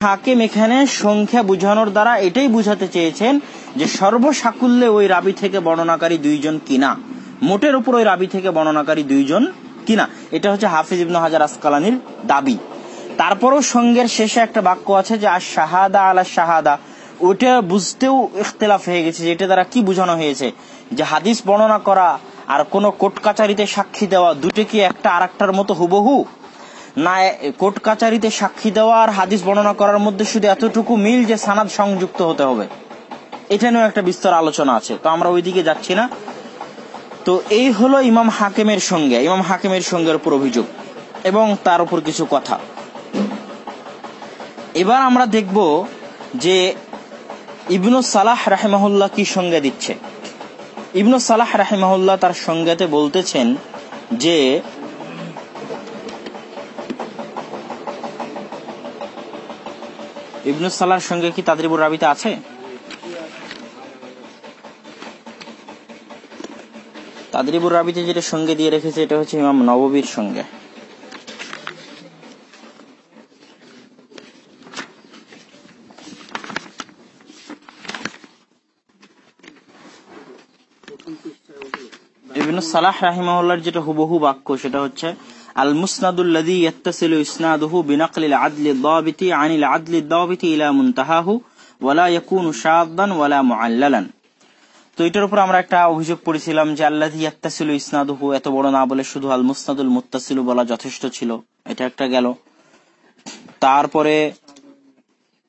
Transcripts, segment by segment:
হাকিম এখানে সংখ্যা বুঝানোর দ্বারা এটাই বুঝাতে চেয়েছেন যে সর্বসাকুল্যে ওই রাবি থেকে বর্ণনাকারী দুইজন কিনা? মোটের উপর ওই রাবি থেকে বর্ণনাকারী দুইজন কিনা? এটা হচ্ছে হাফিজ ইবনু হাজার আসকালানির দাবি। তারপরও সঙ্গের শেষে একটা বাক্য আছে যে আর শাহাদা আলা শাহাদা। ওটা বুঝতেও ইখতলাফ হয়ে গেছে যেটা দ্বারা কি বোঝানো হয়েছে? যে হাদিস বর্ণনা করা আর কোন কোর্ট কাচারিতে সাক্ষী দেওয়া দুটো কি একটা আর মতো হুবহু? না কোর্ট কাচারিতে সাক্ষী দেওয়া আর হাদিস বর্ণনা করার মধ্যে শুধু এতটুকু মিল যে সানাদ সংযুক্ত হতে হবে। এটা নিয়েও একটা বিস্তর আলোচনা আছে, তো আমরা ওইদিকে যাচ্ছি না। তো এই হলো ইমাম হাকিমের সঙ্গে, ইমাম হাকিমের সঙ্গে উপর অভিযোগ এবং তার উপর কিছু কথা। এবার আমরা দেখব যে ইবনু সালাহ রাহেমাহুল্লাহ কি সঙ্গে দিচ্ছে। ইবনু সালাহ রাহেমাহুল্লাহ তার সঙ্গেতে বলতেছেন যে ইবনু সালার সঙ্গে কি তাদরিবুর রাবিতে আছে? তাদরিবুর রাবিতে যেটা সঙ্গে দিয়ে রেখেছে, এটা হচ্ছে ইমাম নববীর সঙ্গে। সালাহ রাহিমাহুল্লাহর যেটা হুবহু বাক্য, সেটা হচ্ছে আল বিনাকলিল আদলি তো এটার উপর আমরা একটা অভিযোগ যে ইসনাদুহু এত বড় না বলে শুধু আল মুসনাদুল মুত্তাসিলু বলা যথেষ্ট ছিল, এটা একটা গেল। তারপরে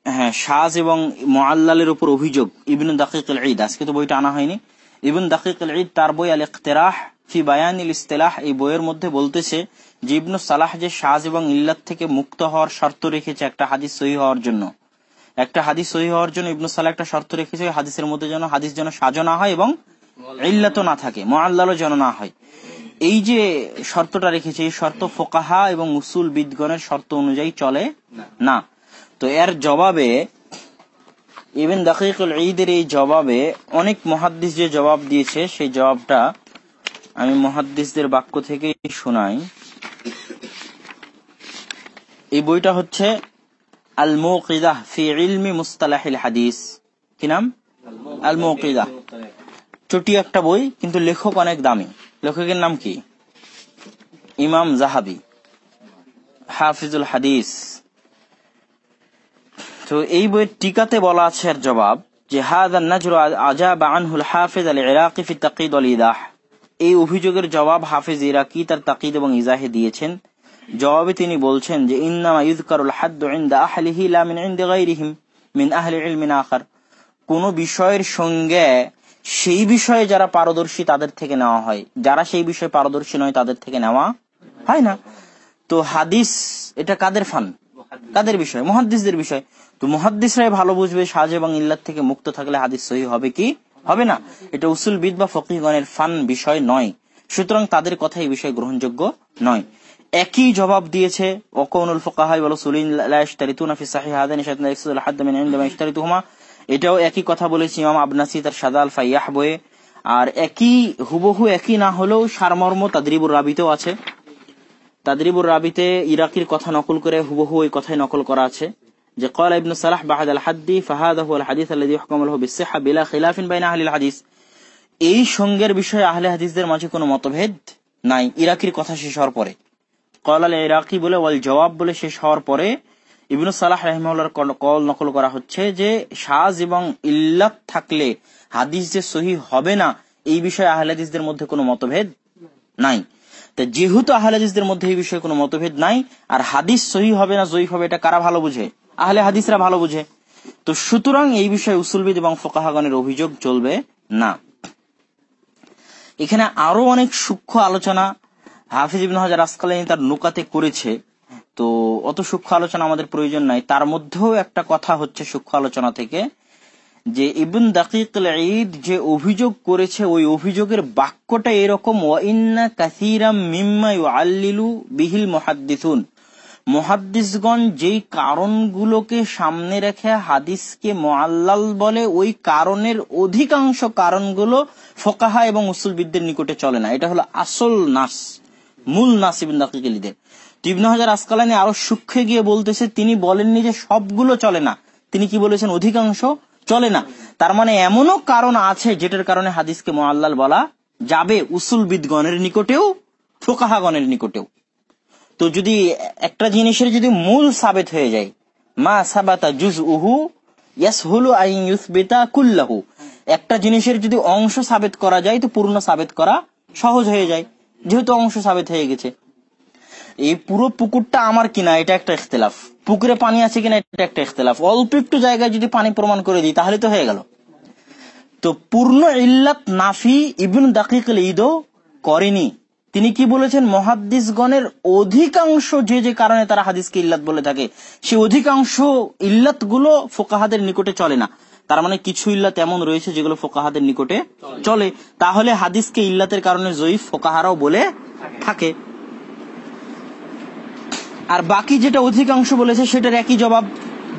হ্যাঁ সাজ এবং মুআল্লালের উপর অভিযোগ, ইবনু দাকিক ঈদ আজকে তো বইটা আনা হয়নি। ইবন দাকিক ঈদ তার বই আল ইকতেরাহ ফি বায়ানিল ইস্তেলাহ এই বইয়ের মধ্যে বলতেছে যে সালাহ যে সাজ এবং ইল্লাত থেকে মুক্ত হওয়ার শর্ত রেখেছে একটা হাদিস সহি হওয়ার জন্য। একটা হাদিস সহি হওয়ার জন্য ইবনু সালাহ একটা শর্ত রেখেছে হাদিসের মধ্যে যেন হাদিস যেন সাজো না হয় এবং ইল্লাতও না থাকে, মোয়াল্লালও যেন না হয়। এই যে শর্তটা রেখেছে, এই শর্ত ফোকাহা এবং উসুল বিদগণের শর্ত অনুযায়ী চলে না। তো এর জবাবে, ইবেন দাকিকুল ঈদের এই জবাবে অনেক মহাদ্দিস যে জবাব দিয়েছে, সেই জবাবটা আমি মহাদ্দিসদের বাক্য থেকে শোনাই। এই বইটা হচ্ছে আল মুকিদাহ ফি ইলমি মুস্তালাহিল হাদিস। কি নাম? আল মুকিদাহ চটি একটা বই, কিন্তু লেখক অনেক দামি। লেখকের নাম কি? ইমাম জাহাবি। হাফিজুল হাদিস। তো এই বইয়ের টিকাতে বলা আছে এর জবাব যে, হাদা নাজর আজাব আনহুল হাফিজ আল ইরাকি ফি তাকিদ আল ইদাহ। এই অভিযোগের জবাব হাফিজ ইরাকি তার তাকিদ এবং ইজাহে দিয়েছেন। জবাবে তিনি বলছেন যে, ইন্নামা ইউযকারুল হাদ্দু ইনদা আহলিহি লা মিন ইনদি গায়রিহিম মিন আহলি ইলমিন আখার। কোন বিষয়ের সঙ্গে সেই বিষয়ে যারা পারদর্শী তাদের থেকে নেওয়া হয়। যারা সেই বিষয়ে পারদর্শী নয় তাদের থেকে নেওয়া হয় না। তো হাদিস, এটা কাদের ফান? কাদের বিষয়? মহাদ্দিসদের বিষয়। তো মহাদ্দিসরাই ভালো বুঝবে, সাজ এবং ইল্লাত থেকে মুক্ত থাকলে হাদিস সহি হবে কি? হবে না। এটা উসুল বিদ বা ফকিগণের ফান বিষয় নয়। সুতরাং তাদের কথা এই বিষয় গ্রহণযোগ্য নয়। একই জবাব দিয়েছে ওকৌনুল ফোকাহাই বলো সুলিন এটাও একই কথা বলেছি ইমাম আবনাসি তার সাদাল ফাইয়াহ বয়ে আর একই হুবহু একই না হলেও সারমর্ম তাদরিবুর রাবিতেও আছে তাদরিবুর রাবিতে ইরাকির কথা নকল করে হুবহু ওই কথাই নকল করা আছে যে قال ابن صلاح بعد الحد فهذا هو الحديث الذي يحكم له بالصحة بلا خلاف بين اهل الحديث এই সঙ্গের বিষয়ে আহলে হাদিসদের মাঝে কোনো মতভেদ নাই ইরাকির কথা শেষ হওয়ার পরে কল আল ইরাকি বলে, ওয়াল জবাব বলে শেষ হওয়ার পরে ইবনু সালাহ রহমার কল নকল করা হচ্ছে যে, সাজ এবং ইল্লাত থাকলে হাদিস যে সহি হবে না, এই বিষয়ে আহলে হাদিসদের মধ্যে কোনো মতভেদ নাই। যেহেতু আহলে হাদিসদের মধ্যে এই বিষয়ে কোনো মতভেদ নাই, আর হাদিস সহি হবে না জয়ী হবে, এটা কারা ভালো বুঝে? আহলে হাদিসরা ভালো বুঝে। তো সুতরাং এই বিষয়ে উসুলবিদ এবং ফোকাহাগনের অভিযোগ চলবে না। এখানে আরও অনেক সূক্ষ্ম আলোচনা হাফিজ ইবিন হাজার আসকালানি তার নুকাতে করেছে। তো অত সূক্ষ্ম আলোচনা আমাদের প্রয়োজন নাই। তার মধ্যেও একটা কথা হচ্ছে সূক্ষ্ম আলোচনা থেকে, যে ইবন দাকিক ঈদ যে অভিযোগ করেছে, ওই অভিযোগের বাক্যটা এরকম, ওয়াইন্না কাসিরাম মিম্মা আল্লিলু বিহিল মহাদ্দিসুন। মহাদ্দিসগণ যেই কারণগুলোকে সামনে রেখে হাদিসকে মোয়াল্লাল বলে, ওই কারণের অধিকাংশ কারণগুলো ফোকাহা এবং উসুলবিদদের নিকটে চলে না। এটা হলো আসল নাস। মূল নাস ইবিন দাকিলিদের তো ইবনু হাজার আসকালানি আরও সূক্ষ্মে গিয়ে বলতেছে, তিনি বলেননি যে সবগুলো চলে না। তিনি কি বলেছেন? অধিকাংশ চলে না। তার মানে এমনও কারণ আছে যেটার কারণে হাদিসকে মোয়াল্লাল বলা যাবে উসুল বিদগণের নিকটেও, ফোকাহাগণের নিকটেও। তো যদি একটা জিনিসের যদি মূল সাবেত হয়ে যায়, মা সাবাতা জুজ উহু ইয়াসহুলু আইন ইউসবিতা কুল্লাহু। একটা জিনিসের যদি অংশ সাবেত করা যায়, তো পূর্ণ সাবেত করা সহজ হয়ে যায়। যেহেতু অংশ সাবেত হয়ে গেছে। এই পুরো পুকুরটা আমার কিনা, এটা একটা ইখতলাফ। পুকুরে পানি আছে কিনা, এটা একটা ইখতলাফ। অল্প একটু জায়গায় যদি পানি প্রমাণ করে দিই, তাহলে তো হয়ে গেল। তো পূর্ণ ইল্লাত নাফি ইবন দাকিক ঈদও করেনি। তিনি কি বলেছেন? মহাদ্দিসগণের অধিকাংশ যে যে কারণে তারা হাদিসকে ইল্লাত বলে থাকে, সে অধিকাংশ ইল্লাতগুলো ফোকাহাদের নিকটে চলে না। তার মানে কিছু ইল্লাত এমন রয়েছে যেগুলো ফোকাহাদের নিকটে চলে। তাহলে হাদিসকে ইল্লাতের কারণে জয়ীফ ফোকাহারাও বলে থাকে। আর বাকি যেটা অধিকাংশ বলেছে সেটার একই জবাব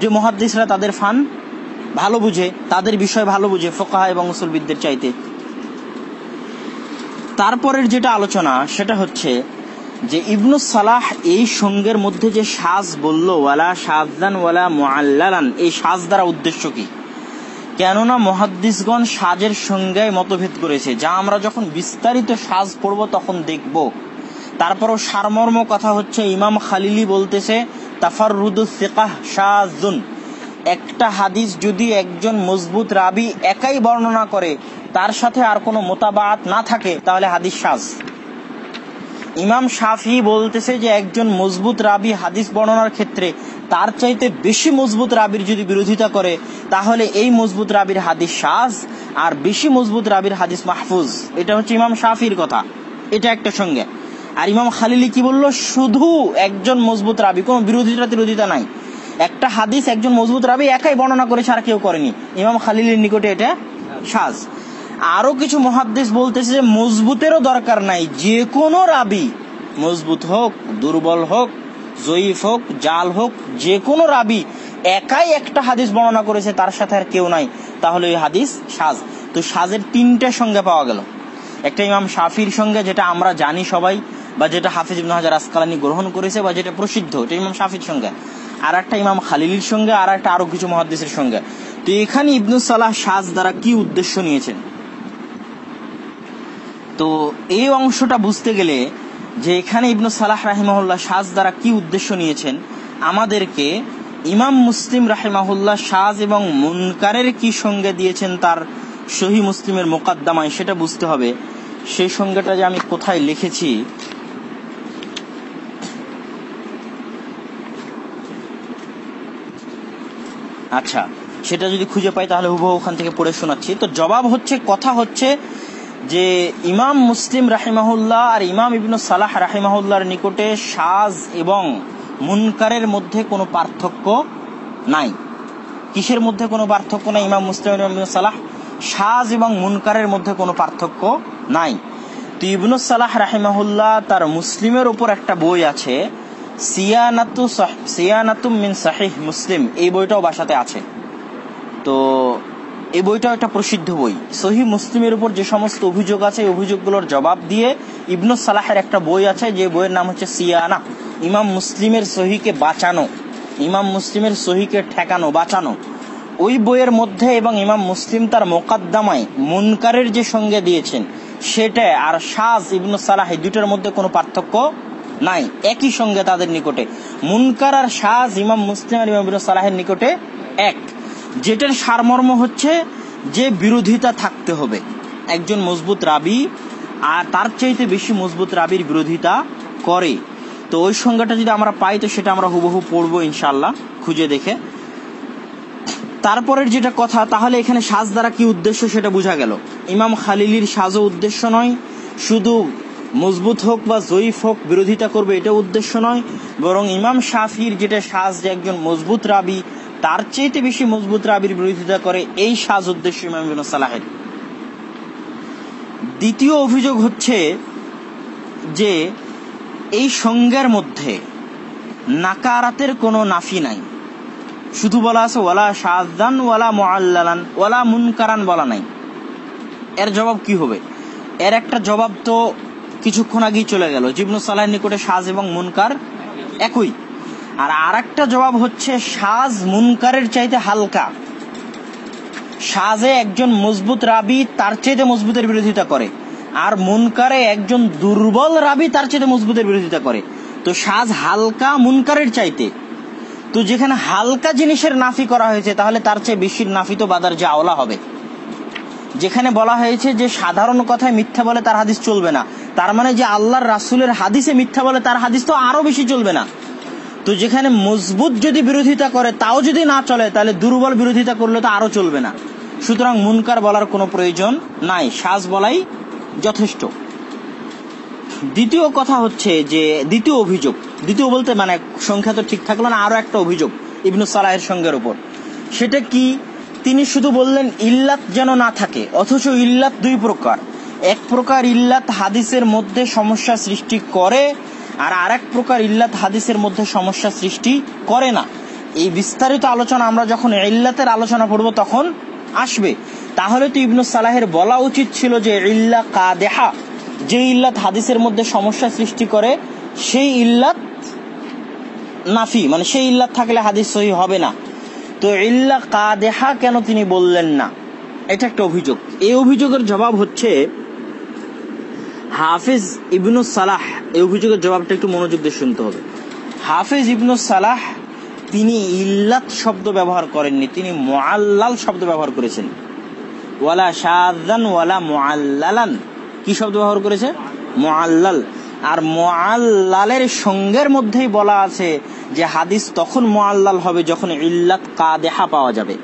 যে মহাদ্দিসরা তাদের ফান ভালো বুঝে, তাদের বিষয় ভালো বুঝে, ফোকাহা এবং মুসলবিদদের চাইতে। তারপরের যেটা আলোচনা সেটা হচ্ছে যে ইবনু সালাহ এই সঙ্গের মধ্যে যে সাজ বলল, ওয়ালা সাজদান ওয়ালা মোয়াল্লালান এই সাজ দ্বারা উদ্দেশ্য কি? কেননা মহাদ্দিসগণ সাজের সংজ্ঞায় মতভেদ করেছে। যা আমরা যখন বিস্তারিত সাজ পড়ব তখন দেখব। তারপরও সারমর্ম কথা হচ্ছে, ইমাম খালিলি বলতেছে তাফার রুদুসিকাহ শাহজুন একটা হাদিস যদি একজন মজবুত রাবি একাই বর্ণনা করে, তার সাথে আর কোনো মোতাবাত না থাকে, তাহলে হাদিস সাজ। ইমাম শাফি বলতেছে যে একজন মজবুত রাবি হাদিস বর্ণনার ক্ষেত্রে তার চাইতে বেশি মজবুত রাবির যদি বিরোধিতা করে, তাহলে এই মজবুত রাবির হাদিস সাজ আর বেশি মজবুত রাবির হাদিস মাহফুজ। এটা হচ্ছে ইমাম শাফির কথা। এটা একটা সঙ্গে। আর ইমাম খালিলি কি বলল? শুধু একজন মজবুত রাবি, কোনো বিরোধিতা বিরোধিতা নাই। একটা হাদিস একজন মজবুত রাবি একাই বর্ণনা করেছে আর কেউ করেনি। ইমাম খালিলির নিকটে এটা সাজ। আরও কিছু মহাদ্দেশ বলতেছে যে মজবুতেরও দরকার নাই, যে কোনো রাবি, মজবুত হোক, দুর্বল হোক, জয়ীফ হোক, জাল হোক, যে কোনো রাবি একাই একটা হাদিস বর্ণনা করেছে, তার সাথে আর কেউ নাই। তাহলে ওই হাদিস সাজ। তো সাজের তিনটা সঙ্গে পাওয়া গেল। একটা ইমাম শাফির সঙ্গে যেটা আমরা জানি সবাই, বা যেটা হাফিজ ইবন হাজার আসকালানি গ্রহণ করেছে, বা যেটা প্রসিদ্ধ, এটা ইমাম শাফির সঙ্গে আর একটা ইমাম খালিলির সঙ্গে আর একটা আরও কিছু মহাদ্দেশের সঙ্গে তো এখানে ইবনুল সালাহ সাজ দ্বারা কি উদ্দেশ্য নিয়েছেন? তো এই অংশটা বুঝতে গেলে যে এখানে ইবনু সালাহ রাহিমাহুল্লাহ সাজ দ্বারা কি উদ্দেশ্য নিয়েছেন, আমাদেরকে ইমাম মুসলিম রাহিমাহুল্লাহ সাজ এবং মুনকারের কি সঙ্গে দিয়েছেন তার সহি মুসলিমের মোকাদ্দামায় সেটা বুঝতে হবে। সেই সঙ্গেটা যে আমি কোথায় লিখেছি আচ্ছা সেটা যদি খুঁজে পাই তাহলে হুবহু ওখান থেকে পড়ে শোনাচ্ছি। তো জবাব হচ্ছে, কথা হচ্ছে যে ইমাম মুসলিম রাহিমাহুল্লাহ আর ইমাম ইবিন সালাহ রাহিমাহুল্লাহর নিকটে সাজ এবং মুনকারের মধ্যে কোনো পার্থক্য নাই। কিসের মধ্যে কোনো পার্থক্য নাই? ইমাম মুসলিম সালাহ সাজ এবং মুনকারের মধ্যে কোনো পার্থক্য নাই। তো ইবনু সালাহ রাহিমাহুল্লাহ তার মুসলিমের ওপর একটা বই আছে, সিয়ানাতু সিয়ানাতুম মিন সাহিহ মুসলিম। এই বইটাও বাসাতে আছে। তো এই বইটাও একটা প্রসিদ্ধ বই। সহি মুসলিমের উপর যে সমস্ত অভিযোগ আছে, এই অভিযোগগুলোর জবাব দিয়ে ইবনু সালাহের একটা বই আছে, যে বইয়ের নাম হচ্ছে সিয়ানা। ইমাম মুসলিমের সহিকে বাঁচানো, ইমাম মুসলিমের সহিকে ঠেকানো, বাঁচানো। ওই বইয়ের মধ্যে এবং ইমাম মুসলিম তার মোকাদ্দামায় মুনকারের যে সঙ্গে দিয়েছেন, সেটা আর সাজ ইবনু সালাহ দুটোর মধ্যে কোনো পার্থক্য নাই। একই সঙ্গে তাদের নিকটে। মুনকার আর সাজ ইমাম মুসলিম আর ইমাম ইবনু সালাহের নিকটে এক। যেটার সারমর্ম হচ্ছে যে বিরোধিতা থাকতে হবে। একজন মজবুত রাবি আর তার চাইতে বেশি মজবুত রাবির বিরোধিতা করে। তো ওই সংজ্ঞাটা যদি আমরা পাই, তো সেটা আমরা হুবহু পড়ব ইনশাল্লাহ খুঁজে দেখে। তারপরের যেটা কথা, তাহলে এখানে সাজ দ্বারা কি উদ্দেশ্য সেটা বোঝা গেল। ইমাম খালিলির সাজও উদ্দেশ্য নয়, শুধু মজবুত হোক বা জয়ীফ হোক বিরোধিতা করবে এটা উদ্দেশ্য নয়, বরং ইমাম শাফির যেটা সাজ যে একজন মজবুত রাবি তার চেয়েতে বেশি মজবুত রাবির বিরোধিতা করে এই সাজ উদ্দেশ্য ইমাম সালাহের। দ্বিতীয় অভিযোগ হচ্ছে যে এই সংজ্ঞার মধ্যে নাকারাতের কোনো নাফি নাই। শুধু বলা আছে, ওয়ালা শাহদান ওয়ালা মোয়াল্লান ওয়ালা মুনকারান বলা নাই। এর জবাব কি হবে? এর একটা জবাব তো কিছুক্ষণ আগেই চলে গেল। জিবনু সালাহের নিকটে সাজ এবং মুনকার একই। আর আরেকটা জবাব হচ্ছে সাজ মুনকারের চাইতে হালকা। সাজে একজন মজবুত রাবি তার চাইতে মজবুতের বিরোধিতা করে। আর মুনকারে একজন দুর্বল রাবি তার চাইতে মজবুতের বিরোধিতা করে। তো সাজ হালকা মুনকারের চাইতে। তো যেখানে হালকা জিনিসের নাফি করা হয়েছে, তাহলে তার চেয়ে বেশির নাফি তো বাদার যে আওলা হবে। যেখানে বলা হয়েছে যে সাধারণ কথায় মিথ্যা বলে তার হাদিস চলবে না। তার মানে যে আল্লাহর রাসুলের হাদিসে মিথ্যা বলে তার হাদিস তো আরও বেশি চলবে না। তো যেখানে মজবুত যদি বিরোধিতা করে, তাও যদি না চলে, তাহলে দুর্বল বিরোধিতা করলে তো আরও চলবে না। সুতরাং মুনকার বলার কোনো প্রয়োজন নাই, সাজ বলাই যথেষ্ট। দ্বিতীয় কথা হচ্ছে যে, দ্বিতীয় অভিযোগ, দ্বিতীয় বলতে মানে সংখ্যা তো ঠিক থাকল না, আরও একটা অভিযোগ ইবনু সালাহের সঙ্গের উপর। সেটা কি? তিনি শুধু বললেন, ইল্লাত যেন না থাকে, অথচ ইল্লাত দুই প্রকার। এক প্রকার ইল্লাত হাদিসের মধ্যে সমস্যা সৃষ্টি করে আর আরেক প্রকার ইল্লাত হাদিসের মধ্যে সমস্যা সৃষ্টি করে না। এই বিস্তারিত আলোচনা আমরা যখন ইল্লাতের আলোচনা করব তখন আসবে। তাহলে তো ইবনু সালাহের বলা উচিত ছিল যে ইল্লা কাদেহা যে ইল্লাত হাদিসের মধ্যে সমস্যা সৃষ্টি করে, সেই ইল্লাত নাফি মানে সেই ইল্লাত থাকলে হাদিস সহি হবে না। তো ইল্লা কাদেহা কেন তিনি বললেন না? এটা একটা অভিযোগ। এই অভিযোগের জবাব হচ্ছে হাফিজ ইবনু সালাহ, এই অভিযোগের জবাবটা একটু মনোযোগ দিয়ে শুনতে হবে। হাফিজ ইবনু সালাহ, তিনি ইল্লাত শব্দ ব্যবহার করেননি, তিনি মোয়াল্লাল শব্দ ব্যবহার করেছেন। ওয়ালা শাহান ওয়ালা মোয়াল্লালান কি শব্দ ব্যবহার করেছে? মোয়াল্লাল আর মোয়াল্লালের সঙ্গের মধ্যেই বলা আছে যে হাদিস তখন মোয়াল্লাল হবে যখন ইল্লাত কাদেহা পাওয়া যাবে।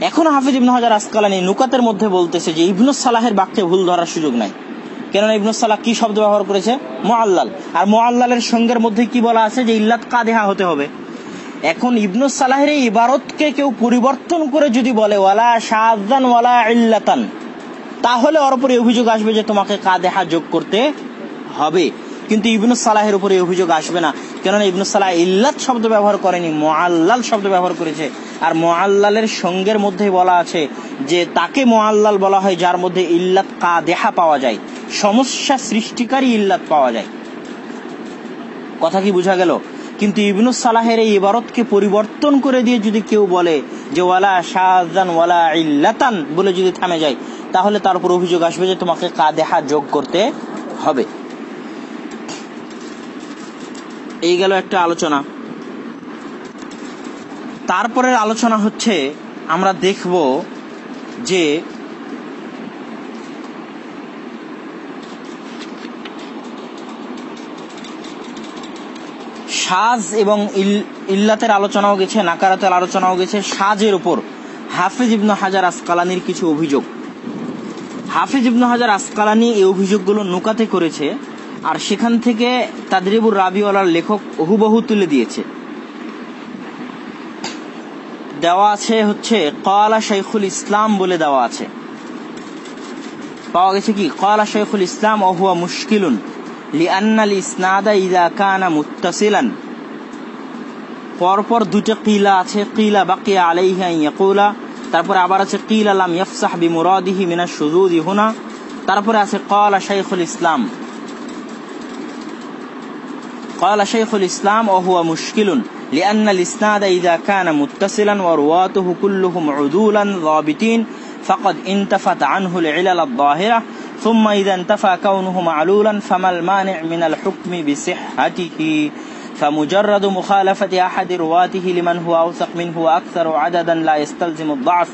এখন হাফিজ ইবনু হাজার আসকালানি নুকাতের মধ্যে বলতেছে যে ইবনু সালাহের বাক্যে ভুল ধরার সুযোগ নাই। কেননা ইবনু সালাহ কি শব্দ ব্যবহার করেছে? মোয়াল্লাল আর মোয়াল্লালের সঙ্গের মধ্যে কি বলা আছে যে ইল্লাত কাদেহা হতে হবে? এখন ইবনু সালাহের এই ইবারতকে কেউ পরিবর্তন করে যদি বলে, ওয়ালা শাহান ওয়ালা ইল্লাতান তাহলে ওর উপরে অভিযোগ আসবে যে তোমাকে কাদেহা যোগ করতে হবে। কিন্তু ইবনু সালাহের উপরে অভিযোগ আসবে না। কেননা ইবনু সালাহ ইল্লাত শব্দ ব্যবহার করেনি মোয়াল্লাল শব্দ ব্যবহার করেছে। আর মোয়াল্লালের সঙ্গের মধ্যে বলা আছে যে তাকে মোয়াল্লাল বলা হয় যার মধ্যে ইল্লাত কা দেহা পাওয়া যায়, সমস্যা সৃষ্টিকারী ইল্লাত পাওয়া যায়। কথা কি বোঝা গেল? কিন্তু ইবনু সালাহের এই ইবারতকে পরিবর্তন করে দিয়ে যদি কেউ বলে যে ওয়ালা শাহজান ওয়ালা ইল্লাতান বলে যদি থামে যায়, তাহলে তার উপর অভিযোগ আসবে যে তোমাকে কাদেহা যোগ করতে হবে। এই গেল একটা আলোচনা। তারপরের আলোচনা হচ্ছে, আমরা দেখব যে সাজ এবং ইল্লাতের আলোচনাও গেছে, নাকারাতের আলোচনাও গেছে, সাজের উপর। হাফিজ ইবনু হাজার আসকালানির কিছু অভিযোগ। হাফিজ ইবনু হাজার আসকালানি এই অভিযোগগুলো নৌকাতে করেছে, আর সেখান থেকে তাদরিবুর রাবিওয়ালার লেখক হুবহু তুলে দিয়েছে। দেওয়া আছে হচ্ছে, কলা শাইখুল ইসলাম বলে দেওয়া আছে। পাওয়া গেছে কি? কলা শাইখুল ইসলাম অহুয়া মুশকিলুন লিআনাল ইসনাদা ইদা কানা মুত্তাসিলান পরপর দুটো কিলা আছে, কিলা বাকি আলাইহা ইয়াকুলা আবার আছে, কিল আলাম ইয়াফসাহ বি মুরাদিহি মিনা সুজুদি হুনা। তারপরে আছে, কলা শাইখুল ইসলাম কলা শাইখুল ইসলাম অহুয়া মুশকিলুন لأن الإسناد إذا كان متصلا ورواته كلهم عدولا ضابطين فقد انتفت عنه العلل الظاهرة ثم إذا انتفى كونه معلولا فما المانع من الحكم بصحته فمجرد مخالفة أحد رواته لمن هو أوثق منه وأكثر عددا لا يستلزم الضعف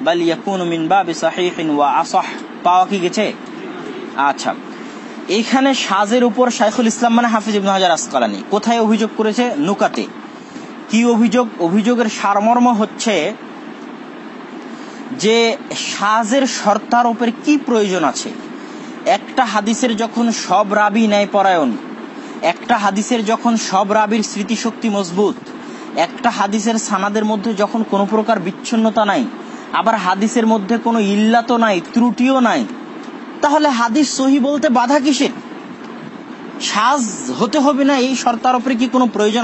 بل يكون من باب صحيح وأصح পাওয়া কি গেছে আচ্ছা এখানে সাজের উপর শাইখুল ইসলাম মানে হাফিজ ইবনু হাজার আসকালানি কোথায় অভিযোগ করেছে নুকাতে কি অভিযোগ? অভিযোগের সারমর্ম হচ্ছে যে সাজের শর্তারোপের কি প্রয়োজন আছে? একটা হাদিসের যখন সব রাবি ন্যায় পরায়ণ একটা হাদিসের যখন সব রাবির স্মৃতিশক্তি মজবুত, একটা হাদিসের সানাদের মধ্যে যখন কোনো প্রকার বিচ্ছিন্নতা নাই, আবার হাদিসের মধ্যে কোনো ইল্লাতো নাই, ত্রুটিও নাই, তাহলে হাদিস সহি বলতে বাধা কিসের? সাজ হতে হবে না, এই শর্তার উপরে কি কোনো প্রয়োজন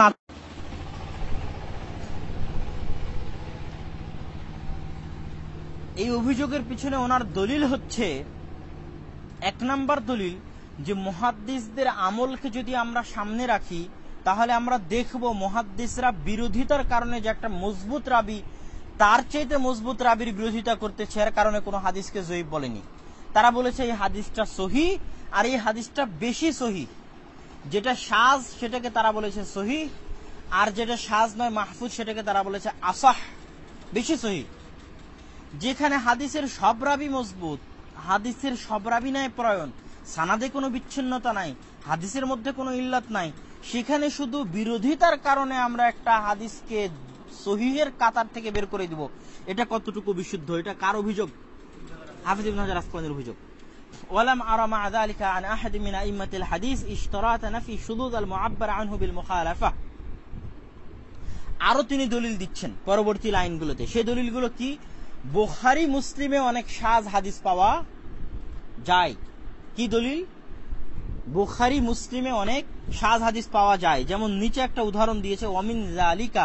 এই অভিযোগের পিছনে ওনার দলিল হচ্ছে, এক নাম্বার দলিল যে মুহাদ্দিসদের আমলকে যদি আমরা সামনে রাখি, তাহলে আমরা দেখব মুহাদ্দিসরা বিরোধিতার কারণে যে একটা মজবুত রাবি, তার চাইতে মজবুত রাবির বিরোধিতা করতেছে, এর কারণে কোনো হাদিসকে জয়ীব বলেনি। তারা বলেছে, এই হাদিসটা সহি আর এই হাদিসটা বেশি সহি। যেটা সাজ, সেটাকে তারা বলেছে সহি, আর যেটা সাজ নয় মাহফুজ, সেটাকে তারা বলেছে আসাহ, বেশি সহি। যেখানে হাদিসের সব রাবি মজবুত হাদিসের সব রাবি নাই প্রয়ন সানাদে কোনো বিচ্ছিন্নতা নাই হাদিসের মধ্যে কোনো ইল্লাত নাই সেখানে শুধু বিরোধিতার কারণে আমরা একটা হাদিসকে সহিহের কাতার থেকে বের করে দিব এটা কতটুকু বিশুদ্ধ এটা কার অভিযোগ হাফিজ ইবনে হাজার আসকালানির অভিযোগ ولم أرى مع ذلك عن أحد من أئمة الحديث اشتراط نفي شذوذ المعبر عنه بالمخالفة আরো তিনি দলিল দিচ্ছেন পরবর্তী লাইনগুলোতে সেই দলিলগুলো কি বোখারি মুসলিমে অনেক সাজ হাদিস পাওয়া যায় কি দলিল বুখারি মুসলিমে অনেক সাজ হাদিস পাওয়া যায় যেমন নিচে একটা উদাহরণ দিয়েছে ওয়ামিন জালিকা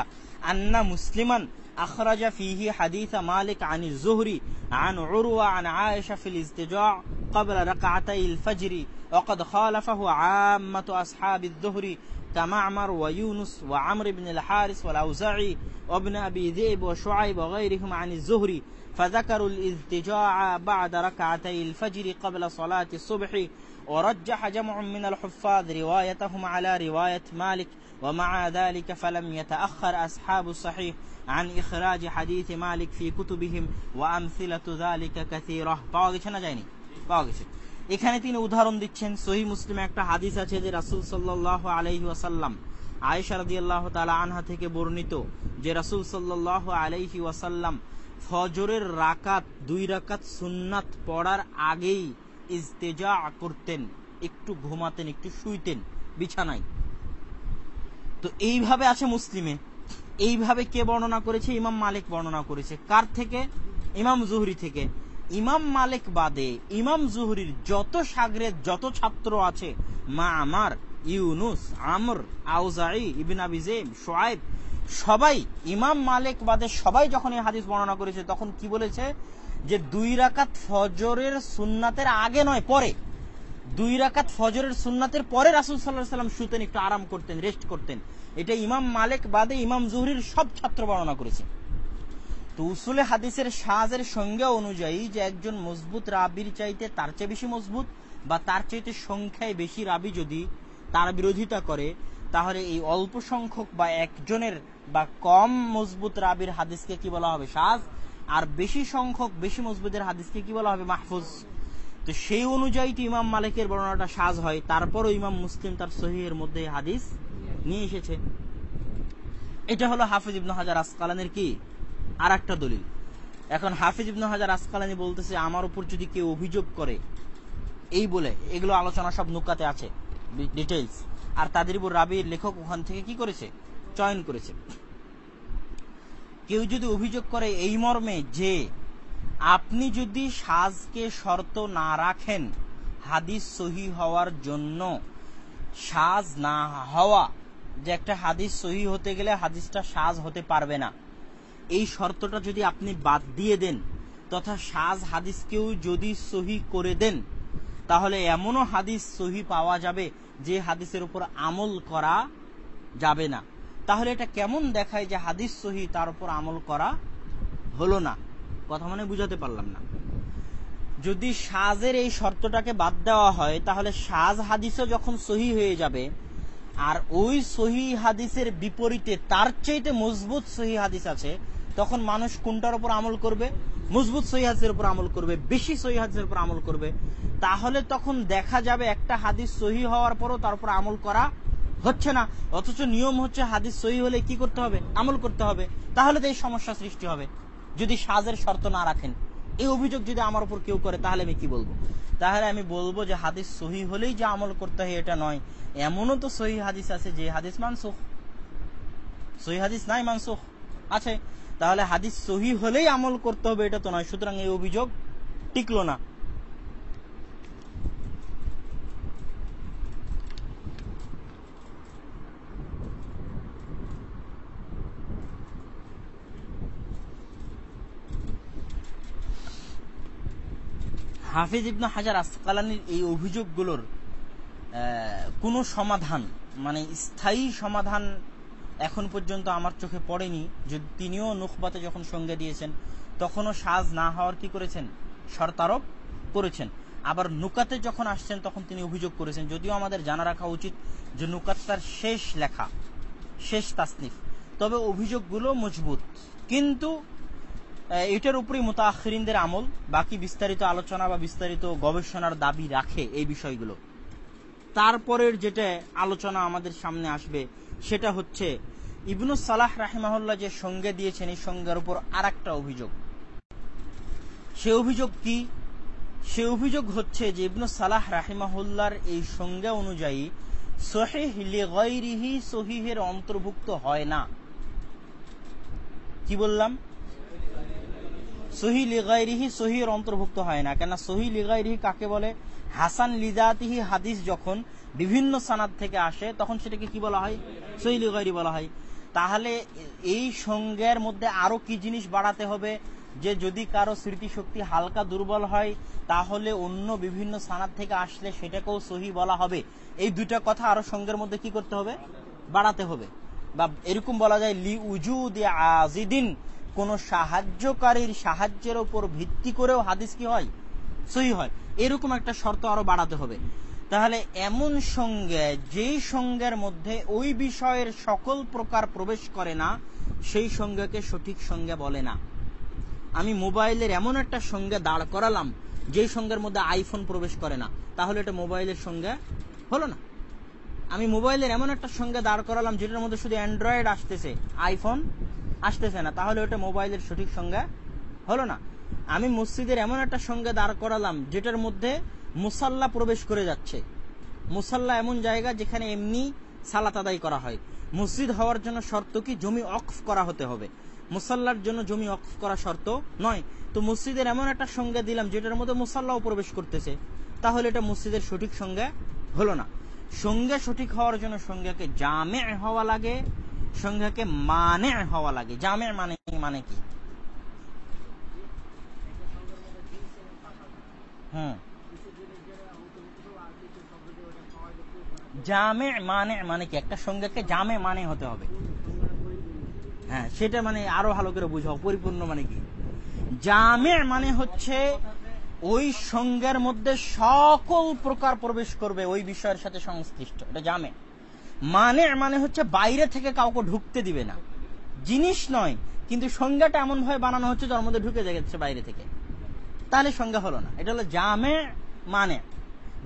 আন্না মুসলিমান أخرج فيه حديث مالك عن الزهري عن عروة عن عائشة في الاستجاع قبل ركعتي الفجر وقد خالفه عامة أصحاب الظهر كمعمر ويونس وعمر بن الحارث والأوزعي وابن أبي ذئب وشعيب وغيرهم عن الزهري فذكروا الالتجاع بعد ركعتي الفجر قبل صلاة الصبح. ورجح جمع من الحفاظ روايتهم على رواية مالك ومع ذلك فلم يتأخر أصحاب الصحيح عن إخراج حديث مالك في كتبهم وأمثلة ذلك كثيرة. باغشنا جايني؟ باغشنا এখানে তিনি উদাহরণ দিচ্ছেন, সহি মুসলিমে একটা হাদিস আছে যে রাসূল সাল্লাল্লাহু আলাইহি ওয়াসাল্লাম আয়েশা রাদিয়াল্লাহু তাআলা আনহা থেকে বর্ণিত যে রাসূল সাল্লাল্লাহু আলাইহি ওয়াসাল্লাম ফজরের রাকাত, দুই রাকাত সুন্নাত পড়ার আগেই ইজতেজা করতেন, একটু ঘুমাতেন, একটু শুইতেন বিছানায়। তো এইভাবে আছে মুসলিমে। এইভাবে কে বর্ণনা করেছে? ইমাম মালিক বর্ণনা করেছে। কার থেকে? ইমাম জুহরি থেকে। ইমাম মালিক বাদে, ইমাম জুহরির যত সাগরের যত ছাত্র আছে, মা আমার, ইউনুস, আমর, আউজাই, ইবিন আবিজেম সোয়াইব সবাই, ইমাম মালিক বাদে সবাই যখন এই হাদিস বর্ণনা করেছে, তখন কি বলেছে? যে দুই রাকাত ফজরের সুন্নাতের আগে নয়, পরে। দুই রাকাত ফজরের সুন্নাতের পরে রাসুল সাল্লাহ সাল্লাম শুতেন, একটু আরাম করতেন রেস্ট করতেন। এটা ইমাম মালিক বাদে, ইমাম জুহরির সব ছাত্র বর্ণনা করেছে। তো উসুলে হাদিসের সাজের সংজ্ঞা অনুযায়ী যে একজন মজবুত রাবির চাইতে তার চেয়ে বেশি মজবুত বা তার চাইতে সংখ্যায় বেশি রাবি যদি তার বিরোধিতা করে, তাহলে এই অল্প সংখ্যক বা একজনের বা কম মজবুত রাবির হাদিসকে কি বলা হবে সাজ? আর বেশি সংখ্যক, বেশি মজবুতের হাদিসকে কি বলা হবে মাহফুজ? তো সেই অনুযায়ী তো ইমাম মালিকের বর্ণনাটা সাজ হয়। তারপরও ইমাম মুসলিম তার সহিহের মধ্যে হাদিস নিয়ে এসেছে। এটা হলো হাফিজ ইবনু হাজার আসকালানের কি? আর একটা দলিল। এখন হাফিজ ইবনু হাজার আসকালানি বলতেছে, আমার উপর যদি কেউ অভিযোগ করে, এই বলে, এগুলো আলোচনা সব নুকাতে আছে ডিটেলস আর তাদের উপর রাবির লেখক ওখান থেকে কি করেছে? চয়ন করেছে। কেউ যদি অভিযোগ করে এই মর্মে যে আপনি যদি সাজকে শর্ত না রাখেন, হাদিস সহি হওয়ার জন্য সাজ না হওয়া, যে একটা হাদিস সহি হতে গেলে হাদিসটা সাজ হতে পারবে না এই শর্তটা যদি আপনি বাদ দিয়ে দেন, তথা সাজ হাদিসকেও যদি সহি করে দেন, তাহলে এমনও হাদিস সহি পাওয়া যাবে যে হাদিসের উপর আমল করা যাবে না। তাহলে এটা কেমন দেখায় যে হাদিস সহি তার উপর আমল করা হলো না? কথা মানে বুঝাতে পারলাম না। যদি সাজের এই শর্তটাকে বাদ দেওয়া হয়, তাহলে সাজ হাদিসও যখন সহি হয়ে যাবে, আর ওই সহি হাদিসের বিপরীতে তার চাইতে মজবুত সহি হাদিস আছে তখন মানুষ কোনটার উপর আমল করবে? মজবুত সহি হাদিসের উপর আমল করবে, বেশি সহি হাদিসের উপর আমল করবে। তাহলে তখন দেখা যাবে একটা হাদিস সহি হওয়ার পরও তার উপর আমল করা হচ্ছে না। অথচ নিয়ম হচ্ছে হাদিস সহি হলে কি করতে হবে? আমল করতে হবে। তাহলে তো এই সমস্যা সৃষ্টি হবে। যদি সাজের শর্ত না রাখেন। এই অভিযোগ যদি আমার উপর কেউ করে, তাহলে আমি কি বলব? তাহলে আমি বলব যে হাদিস সহি হলেই যে আমল করতে হয় এটা নয়। এমনও তো সহি হাদিস আছে যে হাদিস মানসুখ। সহি হাদিস নাই মানসুখ। আছে। তাহলে হাদিস সহি হলেই আমল করতে হবে, এটা তো নয়। সুতরাং এই অভিযোগ টিকলো না। হাফিজ ইবনু হাজার আসকালানির এই অভিযোগগুলোর কোনো সমাধান মানে স্থায়ী সমাধান এখন পর্যন্ত আমার চোখে পড়েনি। যে তিনিও নুখবাতে যখন সঙ্গে দিয়েছেন, তখনও সাজ না হওয়ার কি করেছেন? শর্তারোপ করেছেন। আবার নুকাতে যখন আসছেন, তখন তিনি অভিযোগ করেছেন। যদিও আমাদের জানা রাখা উচিত যে নুকাত তার শেষ লেখা, শেষ তাসনিফ। তবে অভিযোগগুলো মজবুত। কিন্তু এটার উপরেই মোতাখিনদের আমল। বাকি বিস্তারিত আলোচনা বা বিস্তারিত গবেষণার দাবি রাখে এই বিষয়গুলো। তারপরের যেটা আলোচনা আমাদের সামনে আসবে, সেটা হচ্ছে ইবনু সালাহ রাহিমাহুল্লাহ যে সঙ্গে দিয়েছেন, এই সঙ্গের উপর আর একটা অভিযোগ। সে অভিযোগ কি? সে অভিযোগ হচ্ছে যে ইবনু সালাহ রাহিমাহুল্লার এই সংজ্ঞা অনুযায়ী সহিহের অন্তর্ভুক্ত হয় না। কি বললাম? সহি লিগাইরিহি সহির অন্তর্ভুক্ত হয় না। কেন সহি লিগাইরিহি কাকে বলে? হাসান লিজাতিহি হাদিস যখন বিভিন্ন সানাদ থেকে আসে, তখন সেটাকে কি বলা হয়? সহি লিগাইরি বলা হয়। তাহলে এই সঙ্গের মধ্যে আরও কি জিনিস বাড়াতে হবে? যে যদি কারও স্মৃতিশক্তি হালকা দুর্বল হয়, তাহলে অন্য বিভিন্ন সানাদ থেকে আসলে সেটাকেও সহি বলা হবে। এই দুইটা কথা আরও সঙ্গের মধ্যে কি করতে হবে? বাড়াতে হবে। বা এরকম বলা যায়, লি উজুদ আজিদিন কোন সাহায্যকারীর সাহায্যের উপর ভিত্তি করেও হাদিস কি হয়? সহি হয়। এরকম একটা শর্ত আরও বাড়াতে হবে। তাহলে এমন সঙ্গে, যেই সঙ্গের মধ্যে ওই বিষয়ের সকল প্রকার প্রবেশ করে না, সেই সঙ্গেকে সঠিক সঙ্গে বলে না। আমি মোবাইলের এমন একটা সঙ্গে দাঁড় করালাম, যেই সঙ্গের মধ্যে আইফোন প্রবেশ করে না। তাহলে এটা মোবাইলের সঙ্গে হলো না। আমি মোবাইলের এমন একটা সঙ্গে দাঁড় করালাম, যেটার মধ্যে শুধু অ্যান্ড্রয়েড আসতেছে, আইফোন আসতেছে না। তাহলে ওটা মোবাইলের সঠিক সংজ্ঞা হলো না। আমি মসজিদের এমন একটা সঙ্গে দাঁড় করালাম, যেটার মধ্যে মুসাল্লা প্রবেশ করে যাচ্ছে। মুসাল্লা এমন জায়গা যেখানে এমনি সালাত আদায় করা হয়। মসজিদ হওয়ার জন্য শর্ত কি? জমি অক্ফ করা হতে হবে। মুসাল্লার জন্য জমি অক্ফ করা শর্ত নয়। তো মসজিদের এমন একটা সংজ্ঞা দিলাম, যেটার মধ্যে মুসাল্লাও প্রবেশ করতেছে। তাহলে এটা মসজিদের সঠিক সংজ্ঞা হলো না। সংজ্ঞা সঠিক হওয়ার জন্য সংজ্ঞাকে জামে হওয়া লাগে সংজ্ঞাকে মানে হওয়া লাগে। জামে মানে মানে কি? হুম জামে মানে মানে কি? একটা সংজ্ঞাকে জামে মানে হতে হবে। হ্যাঁ সেটা মানে আরও ভালো করে বুঝাও, পরিপূর্ণ মানে কি? জামে মানে হচ্ছে ওই সংজ্ঞার মধ্যে সকল প্রকার প্রবেশ করবে ওই বিষয়ের সাথে সংশ্লিষ্ট, এটা জামে। মানে মানে হচ্ছে বাইরে থেকে কাউকে ঢুকতে দিবে না। জিনিস নয়, কিন্তু সংজ্ঞাটা এমন ভাবে বানানো হচ্ছে যার মধ্যে ঢুকে যাচ্ছে বাইরে থেকে। তাহলে সংজ্ঞা হলো না। এটা হলো জামে মানে।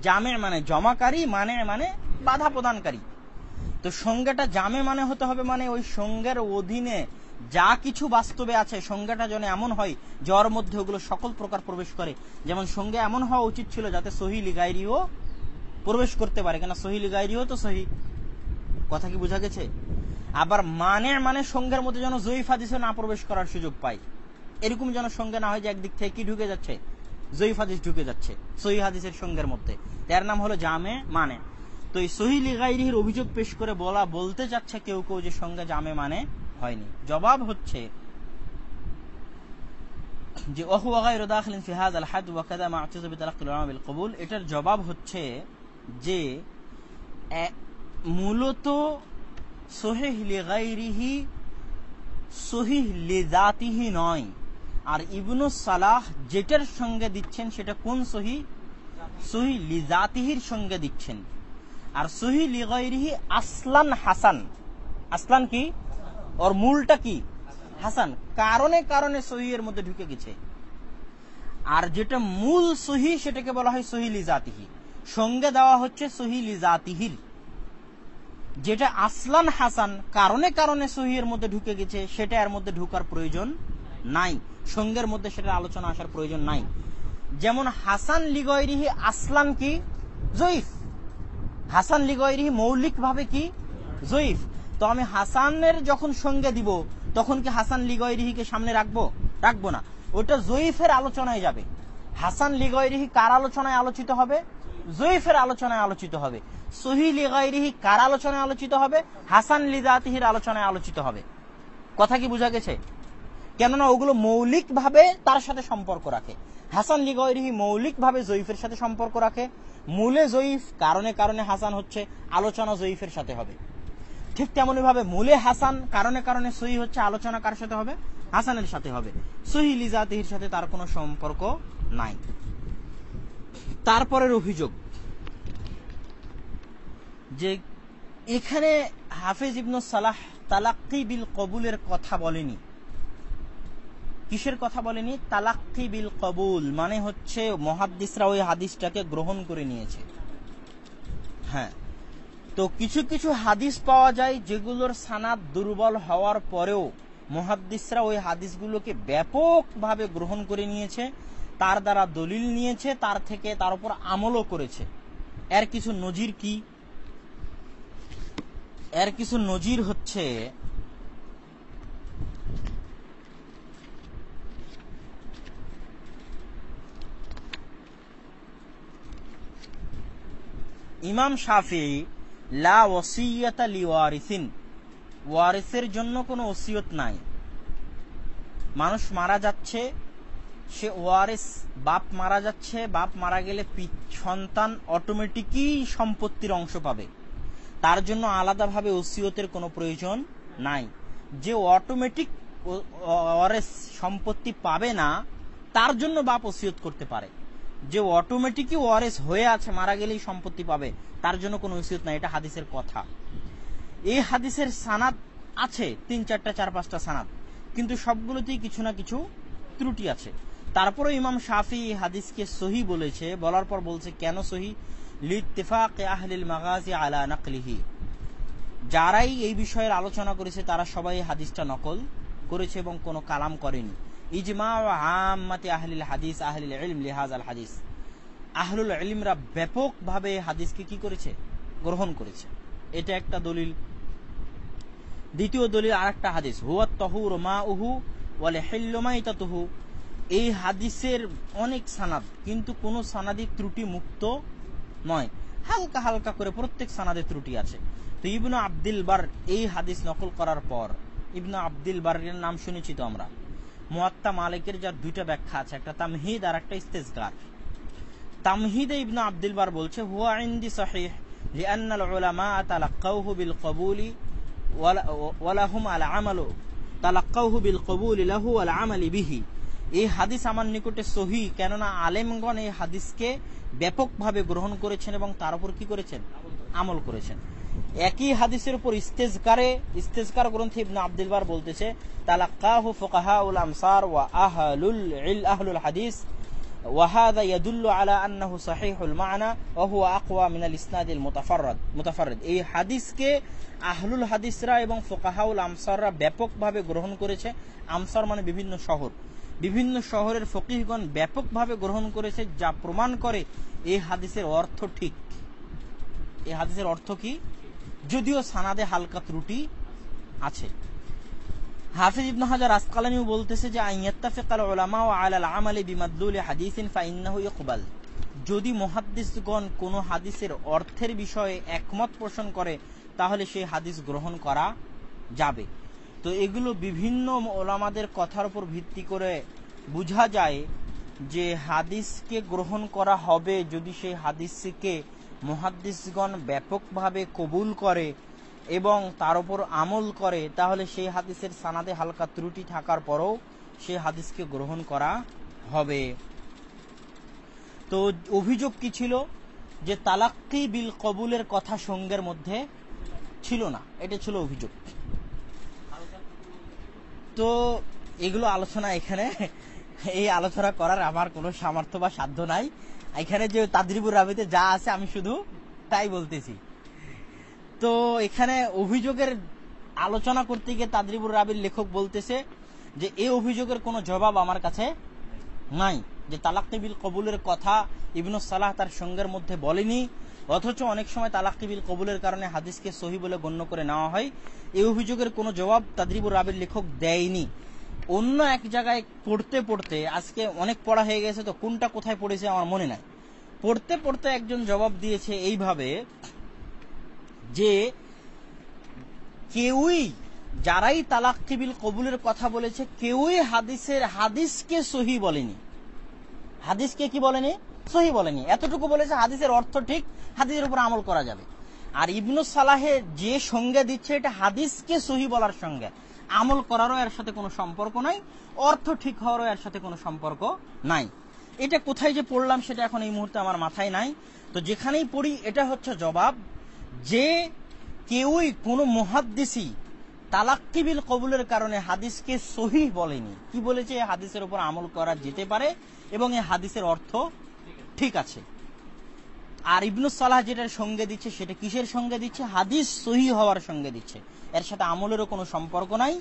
জামে মানে জমাকারী মানে মানে বাধা প্রদানকারী। তো সংজ্ঞাটা জামে মানে হতে হবে মানে ওই সংজ্ঞার অধীনে যা কিছু বাস্তবে আছে, সংজ্ঞাটা যেন এমন হয় জ্বর মধ্যে ওগুলো সকল প্রকার প্রবেশ করে। যেমন সংজ্ঞা এমন হওয়া উচিত ছিল যাতে সহিলি গাইরিও প্রবেশ করতে পারে। কেন সহিলি গাইরিও তো সহি। কথা কি বোঝা গেছে? আবার মানে মানে সংজ্ঞার মধ্যে যেন জয়ীফ হাদিসে না প্রবেশ করার সুযোগ পাই এরকম যেন সঙ্গে না হয় যে একদিক থেকে কি ঢুকে যাচ্ছে? জয়ীফ হাদিস ঢুকে যাচ্ছে সহি হাদিসের সঙ্গের মধ্যে। এর নাম হলো জামে মানে। তো এই সহিলি গাইরিহির অভিযোগ পেশ করে বলা, বলতে যাচ্ছে কেউ কেউ যে সঙ্গে জামে মানে হয়নি। জবাব হচ্ছে যে কবুল। এটার জবাব হচ্ছে যে মূলত সহিহ লিগাইরিহি সহিহ লিজাতিহি নয়। আর ইবনু সালাহ যেটার সঙ্গে দিচ্ছেন সেটা কোন সহি? সহি লিজাতিহির সঙ্গে দিচ্ছেন। আর সহি লিগাইরিহি আসলান হাসান। আসলান কি? ওর মূলটা কি? হাসান। কারণে কারণে সহির মধ্যে ঢুকে গেছে। আর যেটা মূল সহি সেটাকে বলা হয় সহি লিজাতিহি। সঙ্গে দেওয়া হচ্ছে সহি লিজাতিহির। যেটা আসলান হাসান, কারণে কারণে সহির মধ্যে ঢুকে গেছে, সেটা এর মধ্যে ঢুকার প্রয়োজন নাই। সঙ্গের মধ্যে সেটা আলোচনা আসার প্রয়োজন নাই। যেমন হাসান লিগয়রিহি আসলান কি? জয়ীফ। হাসান লিগয়রিহি মৌলিক ভাবে কি? জয়ীফ। তো আমি হাসানের যখন সঙ্গে দিব, তখন কি হাসান লিগয়রিহিকে সামনে রাখব? রাখব না। ওটা জয়ীফের আলোচনায় যাবে। হাসান লিগয়রিহি কার আলোচনায় আলোচিত হবে? জয়ীফের আলোচনায় আলোচিত হবে। সহি লিগাইরিহি কার আলোচনায় আলোচিত হবে? হাসান লিদাতিহির আলোচনায় আলোচিত হবে। কথা কি বোঝা গেছে? কেননা ওগুলো মৌলিক ভাবে তার সাথে সম্পর্ক রাখে। হাসান লিগরিহি মৌলিকভাবে জয়ীফের সাথে সম্পর্ক রাখে। মূলে জয়ীফ, কারণে কারণে হাসান হচ্ছে, আলোচনা জয়ীফের সাথে হবে। ঠিক তেমনি ভাবে মূলে হাসান, কারণে কারণে সহি হচ্ছে, আলোচনা কার সাথে হবে? হাসানের সাথে হবে। সহি লিজাতিহির সাথে তার কোনো সম্পর্ক নাই। তারপরের অভিযোগ। যে এখানে হাফিজ ইবনু সালাহ তালাক্কি বিল কবুলের কথা বলেনি। কিসের কথা বলেনি? তালাক্কি বিল কবুল মানে হচ্ছে মহাদ্দিসরা ওই হাদিসটাকে গ্রহণ করে নিয়েছে। হ্যাঁ। তো কিছু কিছু হাদিস পাওয়া যায় যেগুলোর সানাদ দুর্বল হওয়ার পরেও মহাদ্দিসরা ওই হাদিসগুলোকে ব্যাপকভাবে গ্রহণ করে নিয়েছে, তার দ্বারা দলিল নিয়েছে, তার থেকে তার উপর আমলও করেছে। এর কিছু নজির কি? এর কিছু নজির হচ্ছে ইমাম শাফি লা লিওয়ারিসিন। ওয়ারিসের জন্য কোনো ওসিয়ত নাই। মানুষ মারা যাচ্ছে, সে ওয়ারিস, বাপ মারা যাচ্ছে, বাপ মারা গেলে সন্তান অটোমেটিকই সম্পত্তির অংশ পাবে। তার জন্য আলাদাভাবে ওসিয়তের কোনো প্রয়োজন নাই। যে অটোমেটিক ওয়ারেস সম্পত্তি পাবে না, তার জন্য বাপ ওসিয়ত করতে পারে। যে অটোমেটিকই ওয়ারেস হয়ে আছে, মারা গেলেই সম্পত্তি পাবে, তার জন্য কোনো ওসিয়ত নাই, এটা হাদিসের কথা। এই হাদিসের সানাদ আছে, তিন চারটা, চার পাঁচটা সানাদ কিন্তু সবগুলোতেই কিছু না কিছু ত্রুটি আছে। তারপরে ইমাম শাফি হাদিসকে সহি বলেছে, বলার পর বলছে, কেন সহি? আলা নকলিহি। যারাই এই বিষয়ের আলোচনা করেছে, তারা সবাই হাদিসটা নকল করেছে এবং কোনো কালাম করেনি। ইজমা আহলিল হাদিস আল হাদিস। আহলুল ব্যাপকভাবে হাদিসকে কি করেছে? গ্রহণ করেছে। এটা একটা দলিল। দ্বিতীয় দলিল আর একটা হাদিস মা উহু ওয়ালে হেল্লমাইতাতুহু এই হাদিসের অনেক সানাদ, কিন্তু কোন সানাদি ত্রুটি মুক্ত নয়। হালকা হালকা করে প্রত্যেক সানাদে ত্রুটি আছে। তো ইবনু আব্দুল বার এই হাদিস নকল করার পর, ইবনু আব্দুল বারের নাম শুনেছি তো আমরা। মোয়াত্তা মালিকের যার দুইটা ব্যাখ্যা আছে একটা তামহিদ আর একটা ইস্তেজগার তামহিদে ইবনু আব্দুল বার বলছে হুয়া ইন্দি সহিহ لأن العلماء تلقوه بالقبول ولهم العمل تلقوه بالقبول له والعمل به এই হাদিস আমার নিকটে সহি কেননা আলেমগণ এই হাদিসকে ব্যাপকভাবে গ্রহণ করেছেন এবং তার উপর কি করেছেন আমল করেছেন একই হাদিসের উপর ইস্তেজকারে ইস্তেজকার গ্রন্থে ইবনে আব্দুল বার বলতেছে তালাক্কাহু ফুকাহাউল আমসার ওয়া আহলুল ইল আহলুল হাদিস وهذا يدل على انه صحيح المعنى وهو اقوى من الاسناد المتفرد متفرد এই হাদিসকে আহলুল হাদিসরা এবং ফুকাহাউল আমসাররা ব্যাপকভাবে গ্রহণ করেছে আমসার মানে বিভিন্ন শহর বিভিন্ন শহরের ফকিহগণ ব্যাপকভাবে গ্রহণ করেছে যা প্রমাণ করে এই হাদিসের অর্থ ঠিক এই হাদিসের অর্থ কি যদিও সানাদে হালকা ত্রুটি আছে। হাফিজ ইবনে হাজার আসকালানিও বলতেছে যে আইয়াত্তাফিকাল উলামা ওয়া আলাল আমালি বিমাদলুল হাদিসিন ফাইন্নাহু ইকবাল। যদি মুহাদ্দিসগণ কোন হাদিসের অর্থের বিষয়ে একমত পোষণ করে, তাহলে সেই হাদিস গ্রহণ করা যাবে। তো এগুলো বিভিন্ন ওলামাদের কথার উপর ভিত্তি করে বোঝা যায় যে, হাদিসকে গ্রহণ করা হবে যদি সেই হাদিসকে মহাদ্দিসগণ ব্যাপকভাবে কবুল করে এবং তার উপর আমল করে, তাহলে সেই হাদিসের সানাদে হালকা ত্রুটি থাকার পরও সেই হাদিসকে গ্রহণ করা হবে। তো অভিযোগ কি ছিল? যে তালাক্কি বিল কবুলের কথা সঙ্গের মধ্যে ছিল না। এটা ছিল অভিযোগ। তো এগুলো আলোচনা এখানে, এই আলোচনা করার আমার কোনো সামর্থ্য বা সাধ্য নাই। এখানে যে তাদরিবুর রাবিতে যা আছে আমি শুধু তাই বলতেছি। তো এখানে অভিযোগের আলোচনা করতে গিয়ে তাদরিবুর রাবির লেখক বলতেছে যে এই অভিযোগের কোনো জবাব আমার কাছে নাই। যে তালাক বিল কবুলের কথা ইবনু সালাহ তার সঙ্গের মধ্যে বলেনি। অথচ অনেক সময় তালাক বিল কবুলের কারণে হাদিসকে সহি বলে গণ্য করে নেওয়া হয়। এই অভিযোগের কোনো জবাব তাদরিবুর রাবির লেখক দেয়নি। অন্য এক জায়গায় পড়তে পড়তে, আজকে অনেক পড়া হয়ে গেছে তো কোনটা কোথায় পড়েছে আমার মনে নাই। পড়তে পড়তে একজন জবাব দিয়েছে এইভাবে যে, কেউই যারাই তালাক কিবিল কবুলের কথা বলেছে, কেউই হাদিসের হাদিসকে সহি বলেনি। হাদিসকে কি বলেনি? সহি বলেনি। এতটুকু বলেছে হাদিসের অর্থ ঠিক, হাদিসের উপর আমল করা যাবে। আর ইবনু সালাহে যে সঙ্গে দিচ্ছে, এটা হাদিসকে সহি বলার সঙ্গে। আমল করারও এর সাথে কোনো সম্পর্ক নাই, অর্থ ঠিক হওয়ারও এর সাথে কোনো সম্পর্ক নাই। এটা কোথায় যে পড়লাম সেটা এখন এই মুহূর্তে আমার মাথায় নাই। তো যেখানেই পড়ি, এটা হচ্ছে জবাব যে কেউই কোনো মহাদ্দেশি তালাক্কিবিল কবুলের কারণে হাদিসকে সহি বলেনি। কি বলেছে? হাদিসের উপর আমল করা যেতে পারে এবং এই হাদিসের অর্থ ঠিক আছে। আর ইবনু সালাহ যেটার সঙ্গে দিচ্ছে, সেটা কিসের সঙ্গে দিচ্ছে? হাদিস সহি হওয়ার সঙ্গে দিচ্ছে। এর সাথে আমলেরও কোনো সম্পর্ক নাই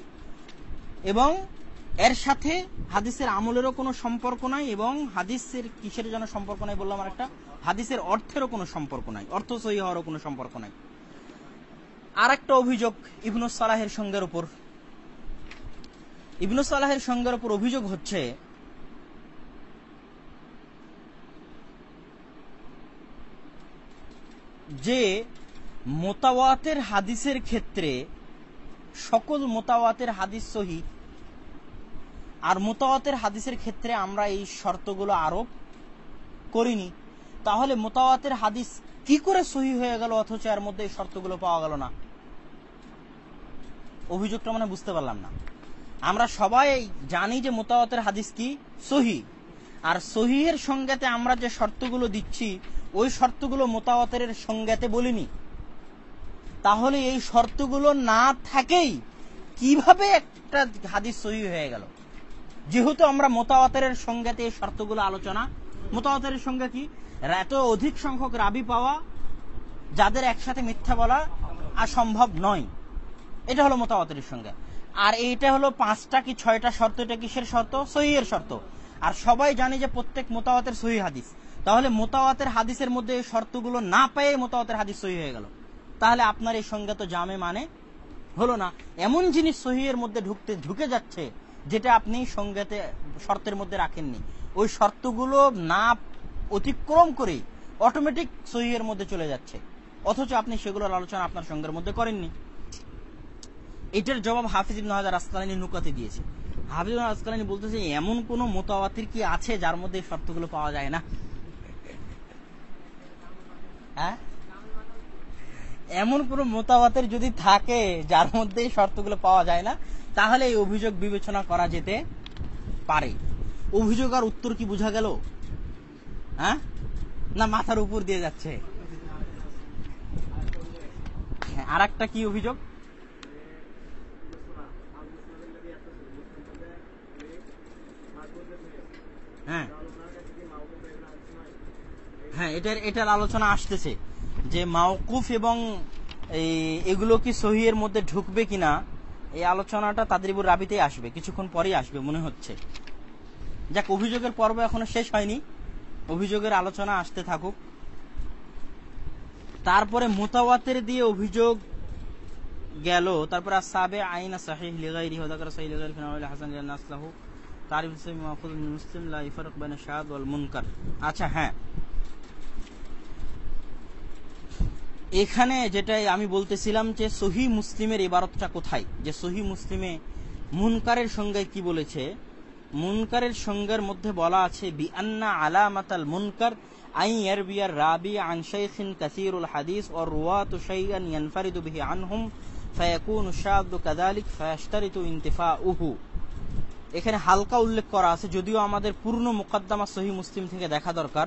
এবং এর সাথে হাদিসের আমলেরও কোনো সম্পর্ক নাই এবং হাদিসের কিসের জন্য সম্পর্ক নাই বললাম আর একটা হাদিসের অর্থেরও কোনো সম্পর্ক নাই, অর্থ সহি হওয়ারও কোনো সম্পর্ক নাই। আর একটা অভিযোগ ইবনু সালাহের সঙ্গের উপর। ইবনু সালাহের সঙ্গের উপর অভিযোগ হচ্ছে, যে মোতাওয়াতের হাদিসের ক্ষেত্রে সকল মোতাওয়াতের হাদিস সহি। আর মোতাওয়াতের হাদিসের ক্ষেত্রে আমরা এই শর্তগুলো আরোপ করিনি। তাহলে মোতাওয়াতের হাদিস কি করে সহি হয়ে গেল, অথচ এর মধ্যে এই শর্তগুলো পাওয়া গেল না? অভিযোগটা মানে বুঝতে পারলাম না। আমরা সবাই জানি যে মোতাওয়াতের হাদিস কি? সহি। আর সহিহের সঙ্গেতে আমরা যে শর্তগুলো দিচ্ছি, ওই শর্তগুলো মোতাওয়াতের সঙ্গেতে বলিনি। তাহলে এই শর্তগুলো না থাকেই কীভাবে একটা হাদিস সহি হয়ে গেল? যেহেতু আমরা মোতাওয়াতের সঙ্গেতে এই শর্তগুলো আলোচনা, মোতাওয়াতের সঙ্গে কি? এত অধিক সংখ্যক রাবি পাওয়া, যাদের একসাথে মিথ্যা বলা আর সম্ভব নয়। এটা হলো মোতাওয়াতের সঙ্গে। আর এইটা হলো পাঁচটা কি ছয়টা শর্ত, এটা কিসের শর্ত? সহিয়ের শর্ত। আর সবাই জানে যে প্রত্যেক মোতাওয়াতের সহি হাদিস। তাহলে মোতাওয়াতের হাদিসের মধ্যে এই শর্তগুলো না পেয়ে মোতাওয়াতের হাদিস সহি হয়ে গেল। তাহলে আপনার এই সঙ্গে তো জামে মানে হলো না। এমন জিনিস সহিয়ের মধ্যে ঢুকতে, ঢুকে যাচ্ছে যেটা আপনি সঙ্গেতে শর্তের মধ্যে রাখেননি। ওই শর্তগুলো না অতিক্রম করে অটোমেটিক সহিয়ের মধ্যে চলে যাচ্ছে। অথচ আপনি সেগুলোর আলোচনা আপনার সঙ্গের মধ্যে করেননি। এটার জবাব হাফিজ ইবনে আসকালানি নুকাতে দিয়েছে। হাফিজ আসকালানি বলতেছে, এমন কোন মোতাওয়াতির কি আছে যার মধ্যে শর্তগুলো পাওয়া যায় না? হ্যাঁ? এমন কোন মোতাবাতের যদি থাকে, যার মধ্যে শর্তগুলো পাওয়া যায় না, তাহলে এই অভিযোগ বিবেচনা করা যেতে পারে। অভিযোগ আর উত্তর কি বোঝা গেল? হ্যাঁ? না মাথার উপর দিয়ে যাচ্ছে? আর একটা কি অভিযোগ? হ্যাঁ। হ্যাঁ এটার এটার আলোচনা আসতেছে। যে মাওকুফ এবং এগুলো কি সহিয়ের মধ্যে ঢুকবে কিনা, এই আলোচনাটা তাদেরপুর রাবিতেই আসবে, কিছুক্ষণ পরেই আসবে মনে হচ্ছে। যাক, অভিযোগের পর্ব এখনও শেষ হয়নি। অভিযোগের আলোচনা আসতে থাকুক। তারপরে মোতাওয়াতের দিয়ে অভিযোগ গেল। তারপরে সাবে আইনা সাহিহ লিগাইরি হদাকার সাহিহ লিগাইরি ফিনাউল হাসান নাসলাহু। তারিফ মুসলিম, লা ইফারক বাইনা শাহাদ ওয়াল মুনকার। আচ্ছা হ্যাঁ। এখানে যেটাই আমি বলতেছিলাম যে সহি মুসলিমের ইবারতটা কোথায়? যে সহি মুসলিমে মুনকারের সঙ্গে কি বলেছে? মুনকারের সঙ্গের মধ্যে বলা আছে, বি আন্না আলামাতাল মুনকার আই ইয়ারবিয়ার রাবি আন শাইখিন কাসীরুল হাদিস ওয়া রুওয়াতু শাইআন ইয়ানফারিদু বিহি আনহুম ফায়াকুনু শাদ্দু কাযালিক ফায়াশতারিতু ইনতিফাউহু। এখানে হালকা উল্লেখ করা আছে, যদিও আমাদের পূর্ণ মুকদ্দমা সহি মুসলিম থেকে দেখা দরকার।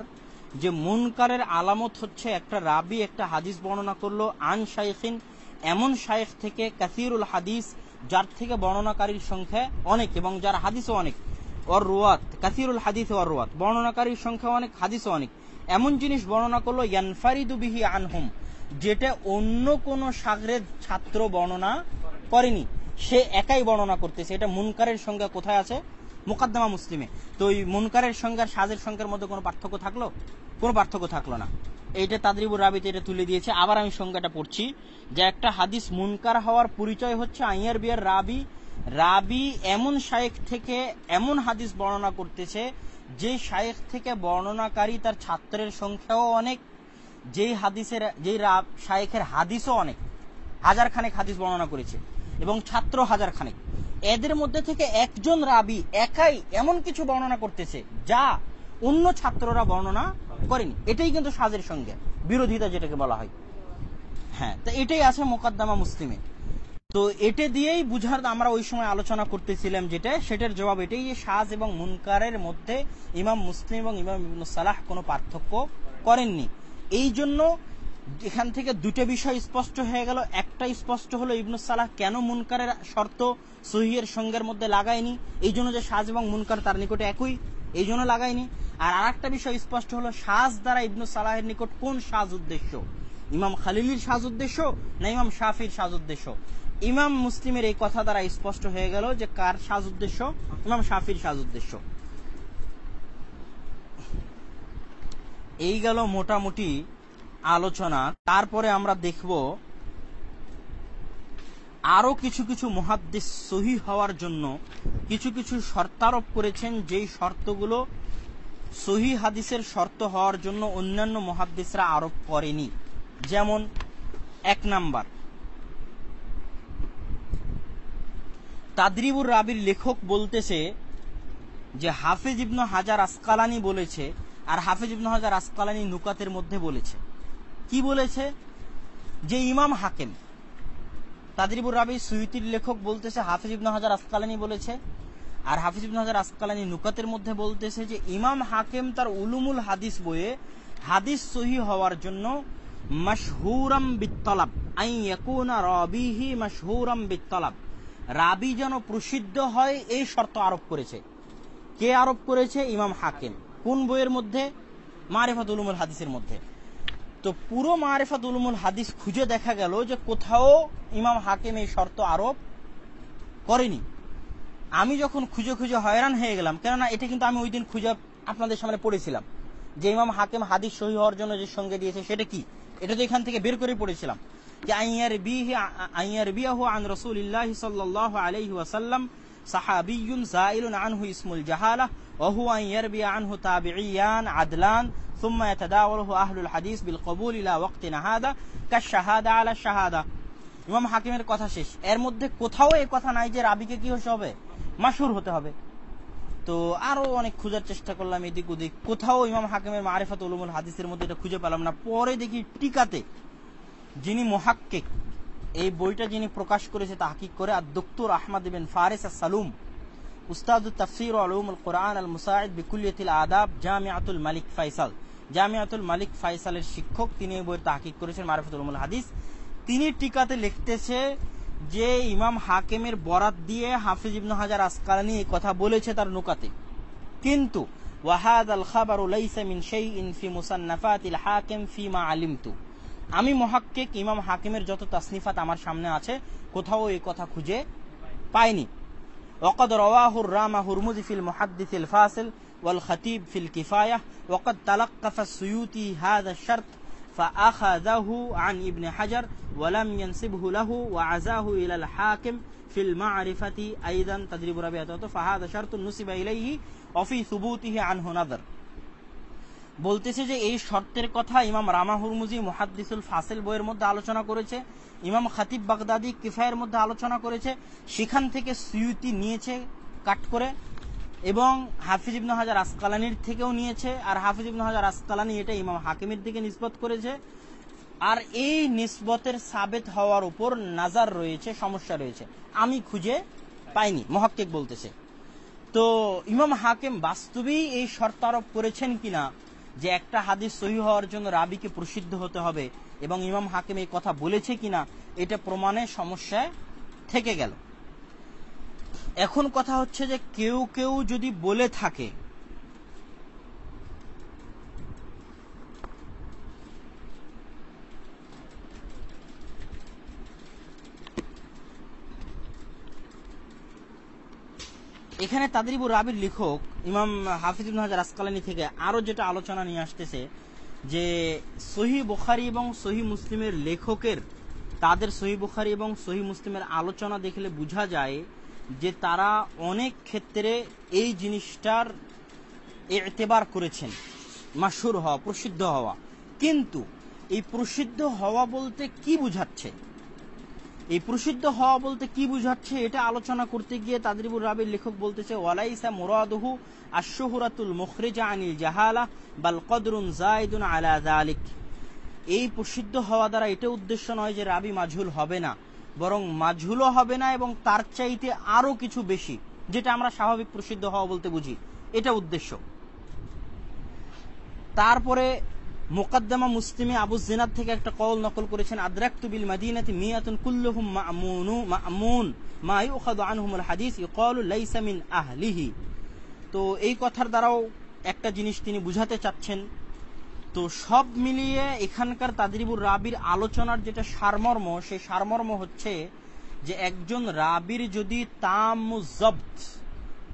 যে মুনকারের আলামত হচ্ছে একটা রাবি একটা হাদিস বর্ণনা করল, আন শাইখিন, এমন শাইখ থেকে কাসিরুল হাদিস, যার থেকে বর্ণনাকারীর সংখ্যা অনেক এবং যার হাদিসও অনেক। ওর রুয়াত, কাসিরুল হাদিস ওর রুয়াত। বর্ণনাকারীর সংখ্যা অনেক, হাদিসও অনেক। এমন জিনিস বর্ণনা করল, ইয়ানফারিদু বিহি আনহুম, যেটা অন্য কোন সাগরের ছাত্র বর্ণনা করেনি। সে একাই বর্ণনা করতেছে। এটা মুনকারের সংখ্যা কোথায় আছে? মোকাদ্দমা মুসলিমে। তো ওই মুনকারের সঙ্গে আর সাজের সংখ্যার মধ্যে কোনো পার্থক্য থাকল? কোনো পার্থক্য থাকল না। এইটা তাদরিবুর রাবিতে এটা তুলে দিয়েছে। আবার আমি সংজ্ঞাটা পড়ছি যে একটা হাদিস মুনকার হওয়ার পরিচয় হচ্ছে আইয়ার বিয়ার রাবি। রাবি এমন শায়েখ থেকে এমন হাদিস বর্ণনা করতেছে যে শায়েখ থেকে বর্ণনাকারী তার ছাত্রের সংখ্যাও অনেক, যেই হাদিসের, যেই শায়েখের হাদিসও অনেক। হাজার খানেক হাদিস বর্ণনা করেছে এবং ছাত্র হাজার খানেক এদের মধ্যে থেকে একজন রাবি একাই এমন কিছু বর্ণনা করতেছে, যা অন্য ছাত্ররা বর্ণনা করেনি। এটাই কিন্তু সাজের সঙ্গে, বিরোধিতা যেটাকে বলা হয়। হ্যাঁ তো এটাই আছে মোকাদ্দমা মুসলিমে। তো এটা দিয়েই বুঝার আমরা ওই সময় আলোচনা করতেছিলাম যেটা, সেটার জবাব এটাই যে সাজ এবং মুনকারের মধ্যে ইমাম মুসলিম এবং ইমাম সালাহ কোনো পার্থক্য করেননি। এই জন্য এখান থেকে দুটো বিষয় স্পষ্ট হয়ে গেল। একটা স্পষ্ট হলো ইবনু সালাহ কেন মুনকারের শর্ত সহিয়ের সঙ্গের মধ্যে লাগায়নি? এই জন্য যে সাজ এবং মুনকার তার নিকটে একই, এই জন্য লাগায়নি। আর আরেকটা বিষয় স্পষ্ট হলো, সাজ দ্বারা ইবনু সালাহের নিকট কোন সাজ উদ্দেশ্য? ইমাম খালিলির সাজ উদ্দেশ্য না ইমাম শাফির সাজ উদ্দেশ্য? ইমাম মুসলিমের এই কথা দ্বারা স্পষ্ট হয়ে গেল যে কার সাজ উদ্দেশ্য? ইমাম শাফির সাজ উদ্দেশ্য। এই গেল মোটামুটি আলোচনা, তারপরে আমরা দেখব আরও কিছু কিছু মহাদ্দেশ সহি হওয়ার জন্য কিছু কিছু শর্তারোপ করেছেন, যেই শর্তগুলো সহি হাদিসের শর্ত হওয়ার জন্য অন্যান্য মহাদ্দেশরা আরোপ করেনি। যেমন, এক নাম্বার, তাদরিবুর রাবির লেখক বলতেছে যে, হাফেজ ইবনু হাজার আসকালানি বলেছে, আর হাফেজ ইবনু হাজার আসকালানি নুকাতের মধ্যে বলেছে। কি বলেছে? যে ইমাম হাকেম, তাদরিবুর রাবি সুইতির লেখক বলতেছে, হাফিজ ইবনু হাজার আসকালানি বলেছে, আর হাফিজ ইবনু হাজার আসকালানি নুকাতের মধ্যে বলতেছে যে ইমাম হাকেম তার উলুমুল হাদিস বইয়ে হাদিস সহি হওয়ার জন্য মশহুরম বিত্তলাব, আই ইয়াকুনা রাবিহি মশহুরম বিত্তলাব। রাবি যেন প্রসিদ্ধ হয়, এই শর্ত আরোপ করেছে। কে আরোপ করেছে? ইমাম হাকিম। কোন বইয়ের মধ্যে? মারেফাত উলুমুল হাদিসের মধ্যে। তো পুরো মারেফাত উলুমুল হাদিস খুঁজে দেখা গেল যে কোথাও ইমাম হাকিম এই শর্ত আরোপ করেনি। আমি যখন খুঁজে খুঁজে হয়রান হয়ে গেলাম, কেননা এটা কিন্তু আমি ওই দিন খুঁজে আপনাদের সামনে পড়েছিলাম যে ইমাম হাকিম হাদিস সহি হওয়ার জন্য যে সঙ্গে দিয়েছে সেটা কি? এটা তো এখান থেকে বের করে পড়েছিলাম যে আইয়ার বিহি আইয়ার বিয়াহু আন রাসূলিল্লাহ সাল্লাল্লাহু আলাইহি ওয়াসাল্লাম সাহাবিয়ুন জাইলুন আনহু ইসমুল জাহালা ওয়া হুয়া ইয়ারবি আনহু তাবিঈয়ান আদলান ثم يتداوله أهل الحديث بالقبول إلى وقتنا هذا كالشهادة على الشهادة ইমাম হাকিমের কথা শেষ এর মধ্যে কোথাও এই কথা নাই যে রাবিকে কি হতে হবে মাসুর হতে হবে তো আরো অনেক খোঁজার চেষ্টা করলাম এদিক ওদিক কোথাও ইমাম হাকিমের মারিফাত উলুমুল হাদিসের মধ্যে এটা খুঁজে পেলাম না পরে দেখি টিকাতে যিনি মোহাক্কেক এই বইটা যিনি প্রকাশ করেছে তা হাকিক করে আর দক্তর আহমদ বিন ফারিস সালুম উস্তাদ তাফসির আলুমুল কোরআন আল মুসাইদ বিকুলিয়তিল আদাব জামিয়াতুল মালিক ফাইসাল জামিয়াতুল মালিক ফাইসালের শিক্ষক, তিনি এই বইয়ের তাহকিক করেছেন, মারফতুল উমুল হাদিস। তিনি টিকাতে লিখতেছে যে ইমাম হাকিমের বরাত দিয়ে হাফিজ ইবনু হাজার আসকালানি এই কথা বলেছে তার নৌকাতে। কিন্তু, ওয়াহাদ আল খাবার মিন শাইইন ফি মুসান্নাফাতিল হাকিম ফি মা আলিমতু। আমি মহাক্কিক, ইমাম হাকিমের যত তাসনিফাত আমার সামনে আছে, কোথাও এই কথা খুঁজে পাইনি। ওয়াকাদ রাওয়াহুর রাম হুরমুজি ফিল মুহাদ্দিসিল ফাসিল والخطيب في الكفاية وقد تلقف السيوطي هذا الشرط فأخذه عن ابن حجر ولم ينسبه له وعزاه إلى الحاكم في المعرفة أيضا تدريب ربيعته فهذا شرط نسب إليه وفي ثبوته عنه نظر বলতেছে যে এই শর্তের কথা ইমাম রামা হুরমুজি মুহাদ্দিসুল ফাসিল বইয়ের মধ্যে আলোচনা করেছে ইমাম খাতিব বাগদাদি কিফায়ের মধ্যে আলোচনা করেছে সেখান থেকে সুয়ুতি নিয়েছে কাট করে এবং হাফিজ ইবনু হাজার আসকালানির থেকেও নিয়েছে, আর হাফিজ ইবনু হাজার আসকালানি এটা ইমাম হাকিমের দিকে নিসবত করেছে। আর এই নিসবতের সাবেত হওয়ার উপর নাজার রয়েছে, সমস্যা রয়েছে। আমি খুঁজে পাইনি, মহাক্কিক বলতেছে। তো ইমাম হাকিম বাস্তবেই এই শর্ত আরোপ করেছেন কিনা, যে একটা হাদিস সহি হওয়ার জন্য রাবিকে প্রসিদ্ধ হতে হবে এবং ইমাম হাকিম এই কথা বলেছে কিনা, এটা প্রমাণে সমস্যায় থেকে গেল। এখন কথা হচ্ছে যে কেউ কেউ যদি বলে থাকে, এখানে তাদরিবুর রাবির লেখক ইমাম হাফিজ হাজার আসকালানি থেকে আরও যেটা আলোচনা নিয়ে আসতেছে যে সহি বুখারি এবং সহি মুসলিমের লেখকের, তাদের সহি বুখারি এবং সহি মুসলিমের আলোচনা দেখলে বোঝা যায় যে তারা অনেক ক্ষেত্রে এই জিনিসটার এতেবার করেছেন। মাসুর হওয়া, প্রসিদ্ধ হওয়া। কিন্তু এই প্রসিদ্ধ হওয়া বলতে কি বুঝাচ্ছে? এই প্রসিদ্ধ হওয়া বলতে কি বুঝাচ্ছে এটা আলোচনা করতে গিয়ে তাদরিবুর রাবির লেখক বলতেছে, ওয়ালাইসা মুরাদুহু আশুহুরাতুল মুখরিজা আনিল জাহালা, বাল কদরুন জায়দুন আলা যালিক। এই প্রসিদ্ধ হওয়া দ্বারা এটা উদ্দেশ্য নয় যে রাবি মাঝুল হবে না। বরং মাঝুলও হবে না এবং তার চাইতে আরও কিছু বেশি, যেটা আমরা স্বাভাবিক প্রসিদ্ধ হওয়া বলতে বুঝি। এটা উদ্দেশ্য। তারপরে মোকাদ্দমা মুসলিমে আবু জিনাদ থেকে একটা কল নকল করেছেন, আদ্রাক্তু বিল মাদিনাতি মিয়াতুন কুল্লুহুম মা'মুনু, মা'মুন মা ইউখাযু আনহুমুল হাদিস ইকালু লাইসা মিন আহলিহি। তো এই কথার দ্বারাও একটা জিনিস তিনি বুঝাতে চাচ্ছেন তো সব মিলিয়ে এখানকার তাদরিবুর রাবির আলোচনার যেটা সারমর্ম, সেই সারমর্ম হচ্ছে যে একজন রাবির যদি তামুজব্দ,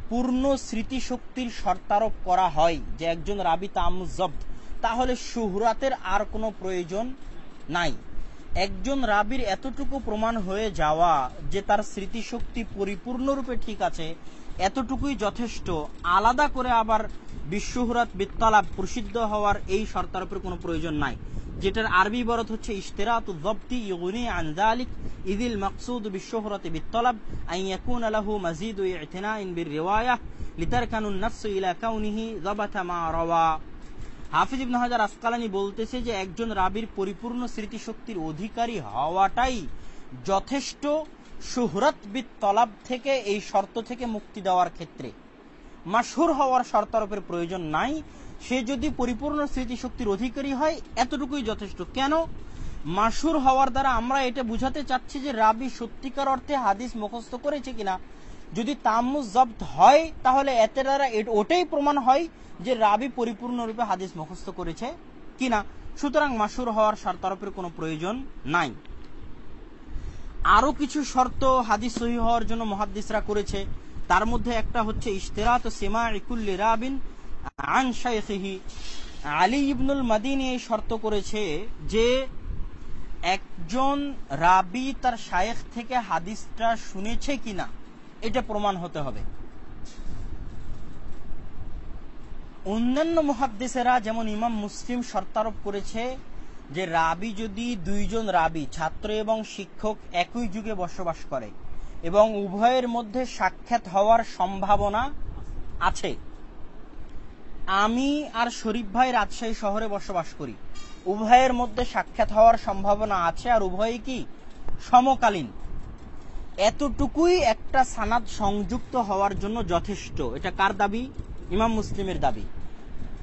পূর্ণ স্মৃতিশক্তির শর্তারোপ করা হয় যে একজন রাবি তামুজব্দ, তাহলে সুহরাতের আর কোনো প্রয়োজন নাই। একজন রাবির এতটুকু প্রমাণ হয়ে যাওয়া যে তার স্মৃতিশক্তি পরিপূর্ণরূপে ঠিক আছে, এতটুকুই যথেষ্ট। আলাদা করে আবার বিশ্বহুরাত বিত্তলাভ প্রসিদ্ধ হওয়ার এই শর্তার উপর কোনো প্রয়োজন নাই। যেটার আরবি বরত হচ্ছে ইদিল বিশ্বহুরাতে বিত্তলাব মা রাওয়া। আসকালানি বলতেছে যে একজন রাবির পরিপূর্ণ স্মৃতিশক্তির অধিকারী হওয়াটাই যথেষ্ট সুহরত তলাব থেকে, এই শর্ত থেকে মুক্তি দেওয়ার ক্ষেত্রে। মাসহুর হওয়ার শর্তারোপের প্রয়োজন নাই। সে যদি পরিপূর্ণ স্মৃতিশক্তির অধিকারী হয়, এতটুকুই যথেষ্ট। কেন? মাসুর হওয়ার দ্বারা আমরা এটা বুঝাতে চাচ্ছি যে রাবি সত্যিকার অর্থে হাদিস মুখস্থ করেছে কিনা। যদি তাম্মুজ জব্দ হয়, তাহলে এতে দ্বারা ওটাই প্রমাণ হয় যে রাবি পরিপূর্ণরূপে হাদিস মুখস্থ করেছে কিনা। সুতরাং মাসুর হওয়ার শর্তারোপের কোনো প্রয়োজন নাই। আরও কিছু শর্ত হাদিস সহি হওয়ার জন্য মহাদ্দিসরা করেছে। তার মধ্যে একটা হচ্ছে ইশতেরাত সেমা ইকুল্লি রাবিন আন শাইখিহি। আলী ইবনুল মাদিনী এই শর্ত করেছে যে একজন রাবি তার শায়েখ থেকে হাদিসটা শুনেছে কিনা, এটা প্রমাণ হতে হবে। অন্যান্য মহাদ্দেশেরা যেমন ইমাম মুসলিম শর্তারোপ করেছে যে রাবি যদি দুইজন রাবি, ছাত্র এবং শিক্ষক, একই যুগে বসবাস করে এবং উভয়ের মধ্যে সাক্ষাৎ হওয়ার সম্ভাবনা আছে। আমি আর শরীফ ভাই রাজশাহী শহরে বসবাস করি। উভয়ের মধ্যে সাক্ষাৎ হওয়ার সম্ভাবনা আছে আর উভয়ই কি? সমকালীন। এতটুকুই একটা সানাদ সংযুক্ত হওয়ার জন্য যথেষ্ট। এটা কার দাবি? ইমাম মুসলিমের দাবি।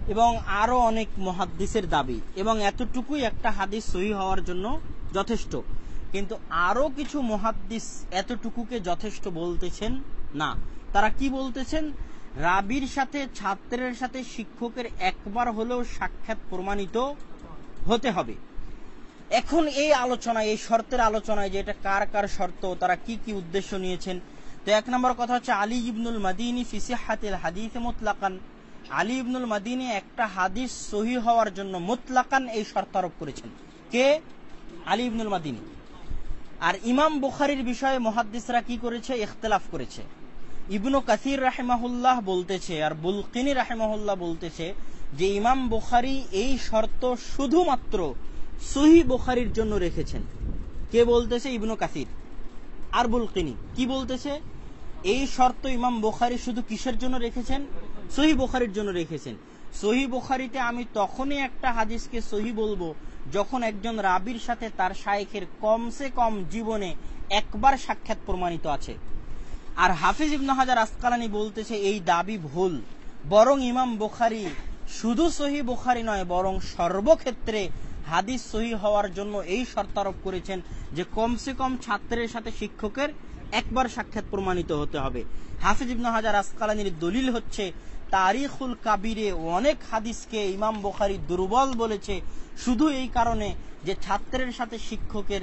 এবং আরও অনেক মহাদ্দিসের দাবি। এবং এতটুকুই একটা হাদিস সহি হওয়ার জন্য যথেষ্ট। কিন্তু আরও কিছু মহাদ্দিস এতটুকুকে যথেষ্ট বলতেছেন না। তারা কি বলতেছেন? রাবির সাথে, ছাত্রের সাথে শিক্ষকের একবার হলেও সাক্ষাৎ প্রমাণিত হতে হবে। এখন এই আলোচনায়, এই শর্তের আলোচনায় যে এটা কার কার শর্ত, তারা কি কি উদ্দেশ্য নিয়েছেন? তো এক নম্বর কথা হচ্ছে আলী ইবনুল মাদিনী ফিসিহাতিল হাদিস মোতলাকান। আলী ইবনুল মাদিনী একটা হাদিস সহি হওয়ার জন্য মুতলাকান এই শর্ত আরোপ করেছেন। কে? আলী ইবনুল মাদিনী। আর ইমাম বুখারির বিষয়ে মহাদ্দিসরা কি করেছে? ইখতলাফ করেছে। ইবনু কাসির রাহেমাহুল্লাহ বলতেছে, আর বুলকিনী রাহেমাহুল্লাহ বলতেছে যে, ইমাম বুখারি এই শর্ত শুধুমাত্র সহি বুখারির জন্য রেখেছেন। কে বলতেছে? ইবনু কাসির। আর বুলকিনী। কি বলতেছে? এই শর্ত ইমাম বুখারি শুধু কিসের জন্য রেখেছেন? সহি বুখারির জন্য রেখেছেন। সহি বুখারিতে আমি তখনই একটা হাদিসকে সহি বলব যখন একজন রাবির সাথে তার শায়েখের কমসে কম জীবনে একবার সাক্ষাৎ প্রমাণিত আছে। আর হাফিজ ইবনু হাজার আসকালানি বলতেছে, এই দাবি ভুল। বরং ইমাম বোখারি শুধু সহি বোখারি নয়, বরং সর্বক্ষেত্রে হাদিস সহি হওয়ার জন্য এই শর্তারোপ করেছেন যে কমসে কম ছাত্রের সাথে শিক্ষকের একবার সাক্ষাৎ প্রমাণিত হতে হবে। হাফিজ ইবনু হাজার আসকালানির দলিল হচ্ছে তারিখুল কাবিরে অনেক হাদিসকে ইমাম বোখারি দুর্বল বলেছে। শুধু এই কারণে যে ছাত্রের সাথে শিক্ষকের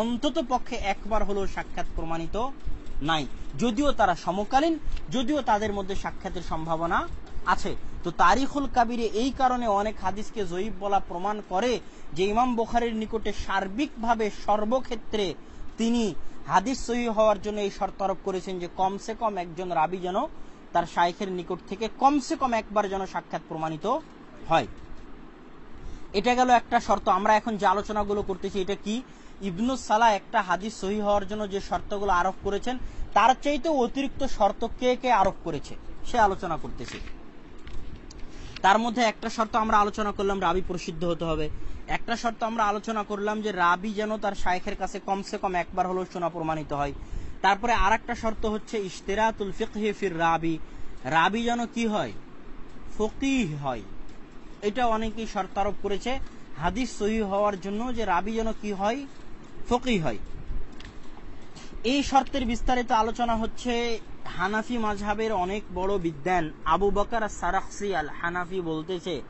অন্তত পক্ষে একবার হলেও সাক্ষাৎ প্রমাণিত নাই। যদিও তারা সমকালীন, যদিও তাদের মধ্যে সাক্ষাতের সম্ভাবনা আছে। তো তারিখুল কাবিরে এই কারণে অনেক হাদিসকে জয়ীব বলা প্রমাণ করে যে ইমাম বোখারির নিকটে সার্বিকভাবে সর্বক্ষেত্রে তিনি হাদিস সহি হওয়ার জন্য এই শর্ত আরোপ করেছেন যে কমসে কম একজন রাবি যেন তার শাইখের নিকট থেকে কমসে কম একবার যেন সাক্ষাৎ প্রমাণিত হয়। এটা গেল একটা শর্ত। আমরা এখন যে আলোচনাগুলো করতেছি, এটা কি? ইবনুস সালা একটা হাদিস সহি হওয়ার জন্য যে শর্তগুলো আরোপ করেছেন, তার চাইতে অতিরিক্ত শর্ত কে কে আরোপ করেছে, সে আলোচনা করতেছে। তার মধ্যে একটা শর্ত আমরা আলোচনা করলাম, রাবি প্রসিদ্ধ হতে হবে। একটা শর্ত আমরা আলোচনা করলাম যে রাবি যেন তার শাইখের কাছে কমসে কম একবার হলেও শোনা প্রমাণিত হয়। তারপরে আর একটা শর্ত হচ্ছে ইশতেরাতুল ফিকহি ফির রাবি। রাবি যেন কি হয়? ফকি হয়। এটা অনেকেই শর্ত আরোপ করেছে। হাদিস সহি হওয়ার জন্য যে রাবি যেন কি হয়? ফকি হয়। এই শর্তের বিস্তারিত আলোচনা হচ্ছে হানাফি মাঝহাবের অনেক বড় বিদ্যান। আবু বকর সারাকসি আল হানাফি বলতেছে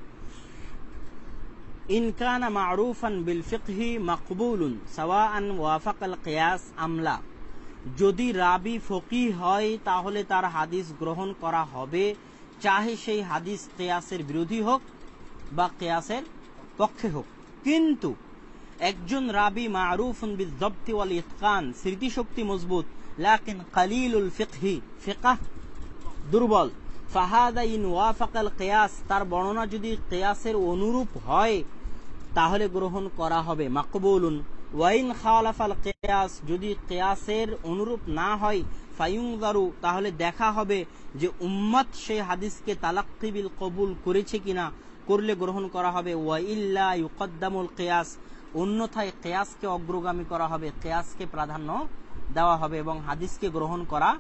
ইনকানা মারুফান বিল ফিকহি মকবুলুন সাওয়াআন ওয়াফাক আল কিয়াস আমলা। যদি রাবি ফকি হয়, তাহলে তার হাদিস গ্রহণ করা হবে। চাহে সেই হাদিস কেয়াসের বিরোধী হোক বা কেয়াসের পক্ষে হোক। কিন্তু একজন রাবি মারুফুন বিজব্তি ওয়াল ইতকান, স্মৃতিশক্তি মজবুত, লাকিন কালিলুল ফিকহি, ফিকাহ দুর্বল। ফাহাদা ইন ওয়াফাকাল কেয়াস, তার বর্ণনা যদি কেয়াসের অনুরূপ হয়, তাহলে গ্রহণ করা হবে। মাকবুলুন। ওয়াইন খালাফাল কেয়াস যদি কেয়াসের অনুরূপ না হয় ফায়ুংদারু তাহলে দেখা হবে যে উম্মত সেই হাদিসকে তালাক্কিবিল কবুল করেছে কিনা করলে গ্রহণ করা হবে ওয়াইল্লা ইউকদ্দামুল কেয়াস অন্যথায় কেয়াসকে অগ্রগামী করা হবে কেয়াসকে প্রাধান্য দেওয়া হবে এবং হাদিসকে গ্রহণ করা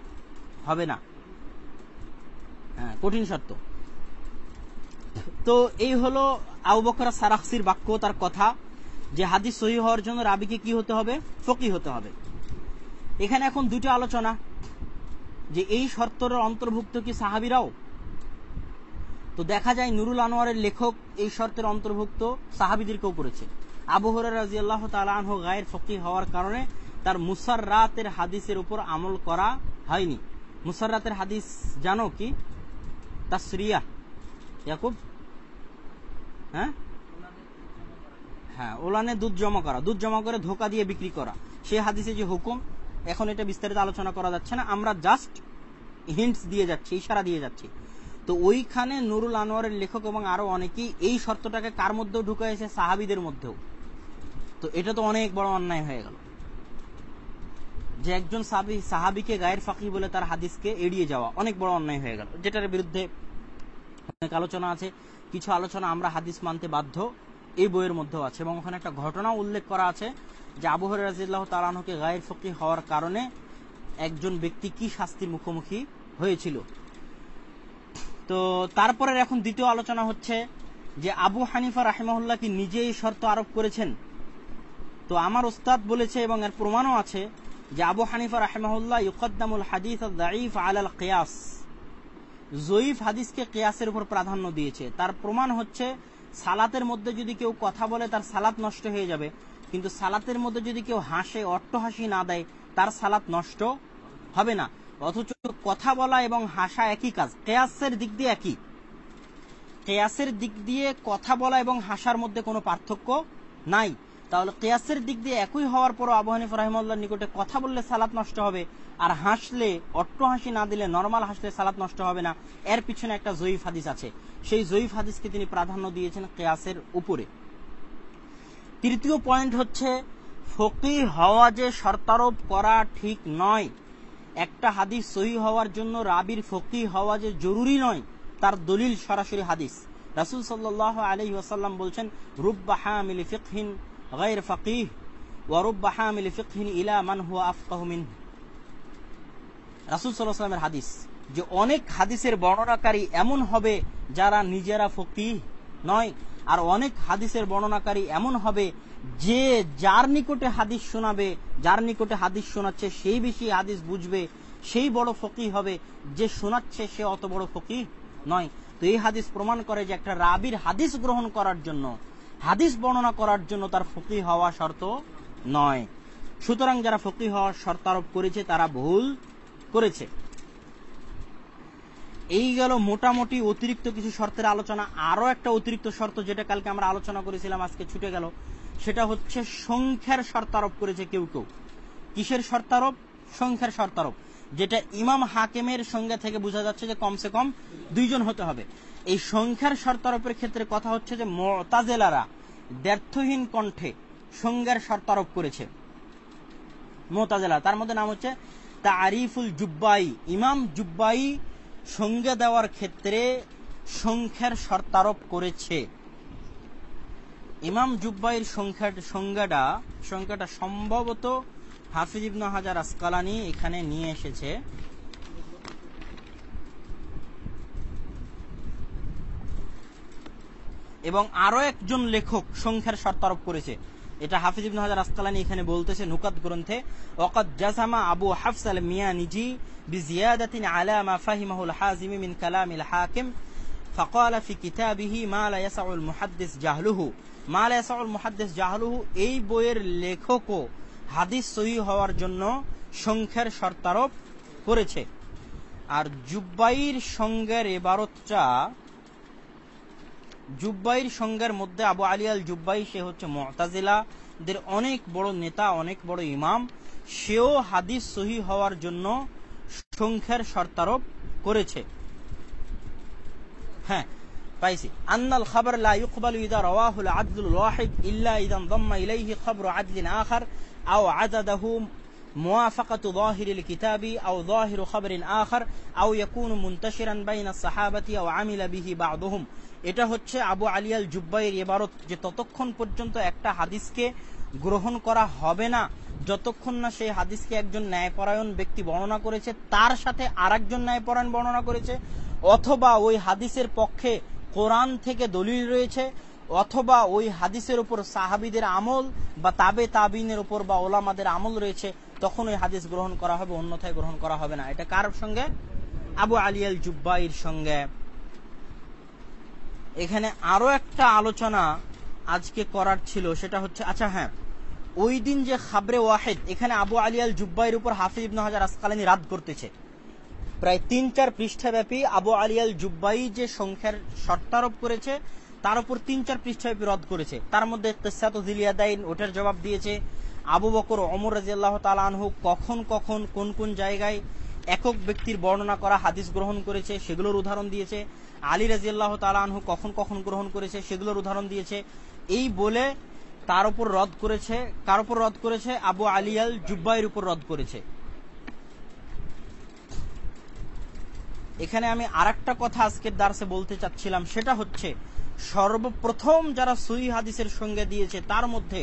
হবে না। হ্যাঁ, কঠিন শর্ত। তো এই হলো আবু বকর সারাকসির বাক্য তার কথা। যে হাদিস সহি হওয়ার জন্য রাবিকে কি হতে হবে? ফকি হতে হবে। এখানে এখন দুটো আলোচনা। যে এই শর্তর অন্তর্ভুক্ত কি সাহাবিরাও? তো দেখা যায় নুরুল আনোয়ারের লেখক এই শর্তের অন্তর্ভুক্ত সাহাবিদেরকেও করেছে। আবু রাজি আল্লাহ তালাহ গায়ের ফকি হওয়ার কারণে তার মুসার রাতের হাদিসের উপর আমল করা হয়নি। মুসার রাতের হাদিস জানো কি? তা তাসরিয়া। ইয়াকুব? হ্যাঁ? হ্যাঁ ওলানে দুধ জমা করা, দুধ জমা করে ধোকা দিয়ে বিক্রি করা। সে হাদিসে যে হুকুম, এখন এটা বিস্তারিত আলোচনা করা যাচ্ছে না, আমরা জাস্ট হিন্টস দিয়ে যাচ্ছি, ইশারা দিয়ে যাচ্ছি। তো ওইখানে নুরুল আনোয়ারের লেখক এবং আরও অনেকেই এই শর্তটাকে কার মধ্যেও ঢুকাইছে? সাহাবিদের মধ্যেও। তো এটা তো অনেক বড় অন্যায় হয়ে গেল। যে একজন সাহাবি, সাহাবিকে গায়ের ফাঁকি বলে তার হাদিসকে এড়িয়ে যাওয়া অনেক বড় অন্যায় হয়ে গেল। যেটার বিরুদ্ধে অনেক আলোচনা আছে, কিছু আলোচনা আমরা হাদিস মানতে বাধ্য। এই বইয়ের মধ্যেও আছে এবং ওখানে একটা ঘটনা উল্লেখ করা আছে যে আবহর রাজিল্লাহ তালানহকে গায়ের ফকি হওয়ার কারণে একজন ব্যক্তি কি শাস্তির মুখোমুখি হয়েছিল। তো তারপরের এখন দ্বিতীয় আলোচনা হচ্ছে যে আবু হানিফা রাহিমাহুল্লাহ কি নিজেই শর্ত আরোপ করেছেন? তো আমার ওস্তাদ বলেছে এবং এর প্রমাণও আছে যে আবু হানিফা রাহিমাহুল্লাহ ইকদ্দামুল হাদিস দাইফ আলাল কিয়াস। জয়ীফ হাদিসকে কেয়াসের উপর প্রাধান্য দিয়েছে। তার প্রমাণ হচ্ছে সালাতের মধ্যে যদি কেউ কথা বলে, তার সালাত নষ্ট হয়ে যাবে। কিন্তু সালাতের মধ্যে যদি কেউ হাসে, অট্টহাসি না দেয়, তার সালাত নষ্ট হবে না। অথচ কথা বলা এবং হাসা একই কাজ। কেয়াসের দিক দিয়ে একই। কেয়াসের দিক দিয়ে কথা বলা এবং হাসার মধ্যে কোনো পার্থক্য নাই। তাহলে কেয়াসের দিক দিয়ে একই হওয়ার পরও আবু হানিফ রাহিমুল্লাহ নিকটে কথা বললে সালাত নষ্ট হবে, আর হাসলে অট্ট হাসি না দিলে, নর্মাল হাসলে সালাত নষ্ট হবে না। এর পিছনে একটা জয়ীফ হাদিস আছে। সেই জয়ীফ হাদিসকে তিনি প্রাধান্য দিয়েছেন কেয়াসের উপরে। তৃতীয় পয়েন্ট হচ্ছে ফকি হওয়া যে শর্তারোপ করা ঠিক নয়, একটা হাদিস সহি হওয়ার জন্য রাবির ফকি হওয়া যে জরুরি নয়, তার দলিল সরাসরি হাদিস। রাসুল সাল্লাহ ওয়াসাল্লাম বলছেন, রুব্বা হামিল ফিকহিন গাইর ফকিহ ইলা মান হুয়া আফকাহ মিনহু। রাসুল সাল্লাহামের হাদিস। যে অনেক হাদিসের বর্ণনাকারী এমন হবে যারা নিজেরা ফকি নয়, আর অনেক হাদিসের বর্ণনাকারী এমন হবে যে যার নিকটে হাদিস শোনাবে, যার নিকটে হাদিস শোনাচ্ছে, সেই বেশি হাদিস বুঝবে, সেই বড় ফকি হবে যে শোনাচ্ছে সে অত বড় ফকি নয়। তো এই হাদিস প্রমাণ করে যে একটা রাবির হাদিস গ্রহণ করার জন্য, হাদিস বর্ণনা করার জন্য তার ফকি হওয়া শর্ত নয়। সুতরাং যারা ফকি হওয়ার শর্ত আরোপ করেছে, তারা ভুল করেছে। এই গেল মোটামুটি অতিরিক্ত কিছু শর্তের আলোচনা। আরও একটা অতিরিক্ত শর্ত যেটা কালকে আমরা আলোচনা করেছিলাম, আজকে ছুটে গেল, সেটা হচ্ছে সংখ্যার শর্তারোপ করেছে কেউ কেউ। কিসের শর্তারোপ সংখ্যার শর্তারোপ যেটা ইমাম হাকেমের সংজ্ঞা থেকে বোঝা যাচ্ছে যে কমসে কম দুইজন হতে হবে। এই সংখ্যার শর্তারোপের ক্ষেত্রে কথা হচ্ছে যে মতাজেলারা ব্যর্থহীন কণ্ঠে সংজ্ঞার শর্তারোপ করেছে। মোতাজেলা, তার মধ্যে নাম হচ্ছে তা আরিফুল জুব্বাই, ইমাম জুব্বাই সংজ্ঞা দেওয়ার ক্ষেত্রে সংখ্যার শর্তারোপ করেছে। ইমাম জুব্বাইয়ের সংখ্যা সংজ্ঞাটা সংখ্যাটা সম্ভবত হাফিজ ইবনু হাজার আসকালানি এখানে নিয়ে এসেছে। এবং আরও একজন লেখক সংখ্যার শর্তারোপ করেছে। এটা হাফিজ ইবনু হাজার আসকালানি এখানে বলতেছে নুকাত গ্রন্থে ওয়াকাদ জাসামা আবু হাফস আল মিয়ানিজি বিজিয়াদাতিন আলা মা ফাহিমাহুল হাজিমি মিন কালামিল হাকিম فقال في كتابه ما لا يسع المحدث جهله ما لا يسع المحدث جهله এই বইয়ের লেখকও হাদিস সহি হওয়ার জন্য সংখ্যার শর্তারোপ করেছে আর জুব্বাইর সংজ্ঞার এবারতটা জুব্বাইর সংজ্ঞার মধ্যে আবু আলী আল জুব্বাই সে হচ্ছে মতাজিলাদের অনেক বড় নেতা অনেক বড় ইমাম সেও হাদিস সহি হওয়ার জন্য সংখ্যার শর্তারোপ করেছে হ্যাঁ পাইছি আন্নাল খবর লা ইউকবালু ইদা রাওয়াহু আল আদলুল ওয়াহিদ ইল্লা ইদা দাম্মা ইলাইহি খবর আদলিন আখার আও আদাদাহু موافقة ظاهر الكتاب أو ظاهر خبر آخر أو يكون منتشرا بين الصحابة أو عمل به بعضهم এটা হচ্ছে আবু আলিয়াল জুব্বাইয়ের এবারত যে ততক্ষণ পর্যন্ত একটা হাদিসকে গ্রহণ করা হবে না, যতক্ষণ না সেই হাদিসকে একজন ন্যায়পরায়ণ ব্যক্তি বর্ণনা করেছে, তার সাথে আর একজন ন্যায়পরায়ণ বর্ণনা করেছে, অথবা ওই হাদিসের পক্ষে কোরআন থেকে দলিল রয়েছে, অথবা ওই হাদিসের উপর সাহাবিদের আমল বা তাবে তাবিনের উপর বা ওলামাদের আমল রয়েছে, তখন ওই হাদিস গ্রহণ করা হবে, অন্যথায় গ্রহণ করা হবে না। এটা কার সঙ্গে? আবু আলিয়াল জুব্বাইর সঙ্গে। এখানে আরও একটা আলোচনা আজকে করার ছিল, সেটা হচ্ছে আচ্ছা হ্যাঁ ওই দিন যে খাবরে ওয়াহেদ, এখানে আবু আলিয়াল জুব্বাইর উপর হাফিজ ইবনু হাজার আসকালানি রাদ করতেছে। প্রায় তিন চার পৃষ্ঠাব্যাপী আবু আলিয়াল জুব্বাই যে সংখ্যার শর্তারোপ করেছে, তার উপর তিন চার পৃষ্ঠাব্যাপী রদ করেছে। তার মধ্যে ওটার জবাব দিয়েছে। আবু বকর অমর রাজিয়াল্লাহ তালানহু কখন কখন কোন কোন জায়গায় একক ব্যক্তির বর্ণনা করা হাদিস গ্রহণ করেছে, সেগুলোর উদাহরণ দিয়েছে। আলী রাজিয়াল্লাহ তালানহু কখন কখন গ্রহণ করেছে সেগুলোর উদাহরণ দিয়েছে। এই বলে তার উপর রদ করেছে, কার উপর রদ করেছে? আবু আলিয়াল জুব্বাইয়ের উপর রদ করেছে। এখানে আমি আর কথা আজকের দার্সে বলতে চাচ্ছিলাম, সেটা হচ্ছে সর্বপ্রথম যারা সই হাদিসের সঙ্গে দিয়েছে, তার মধ্যে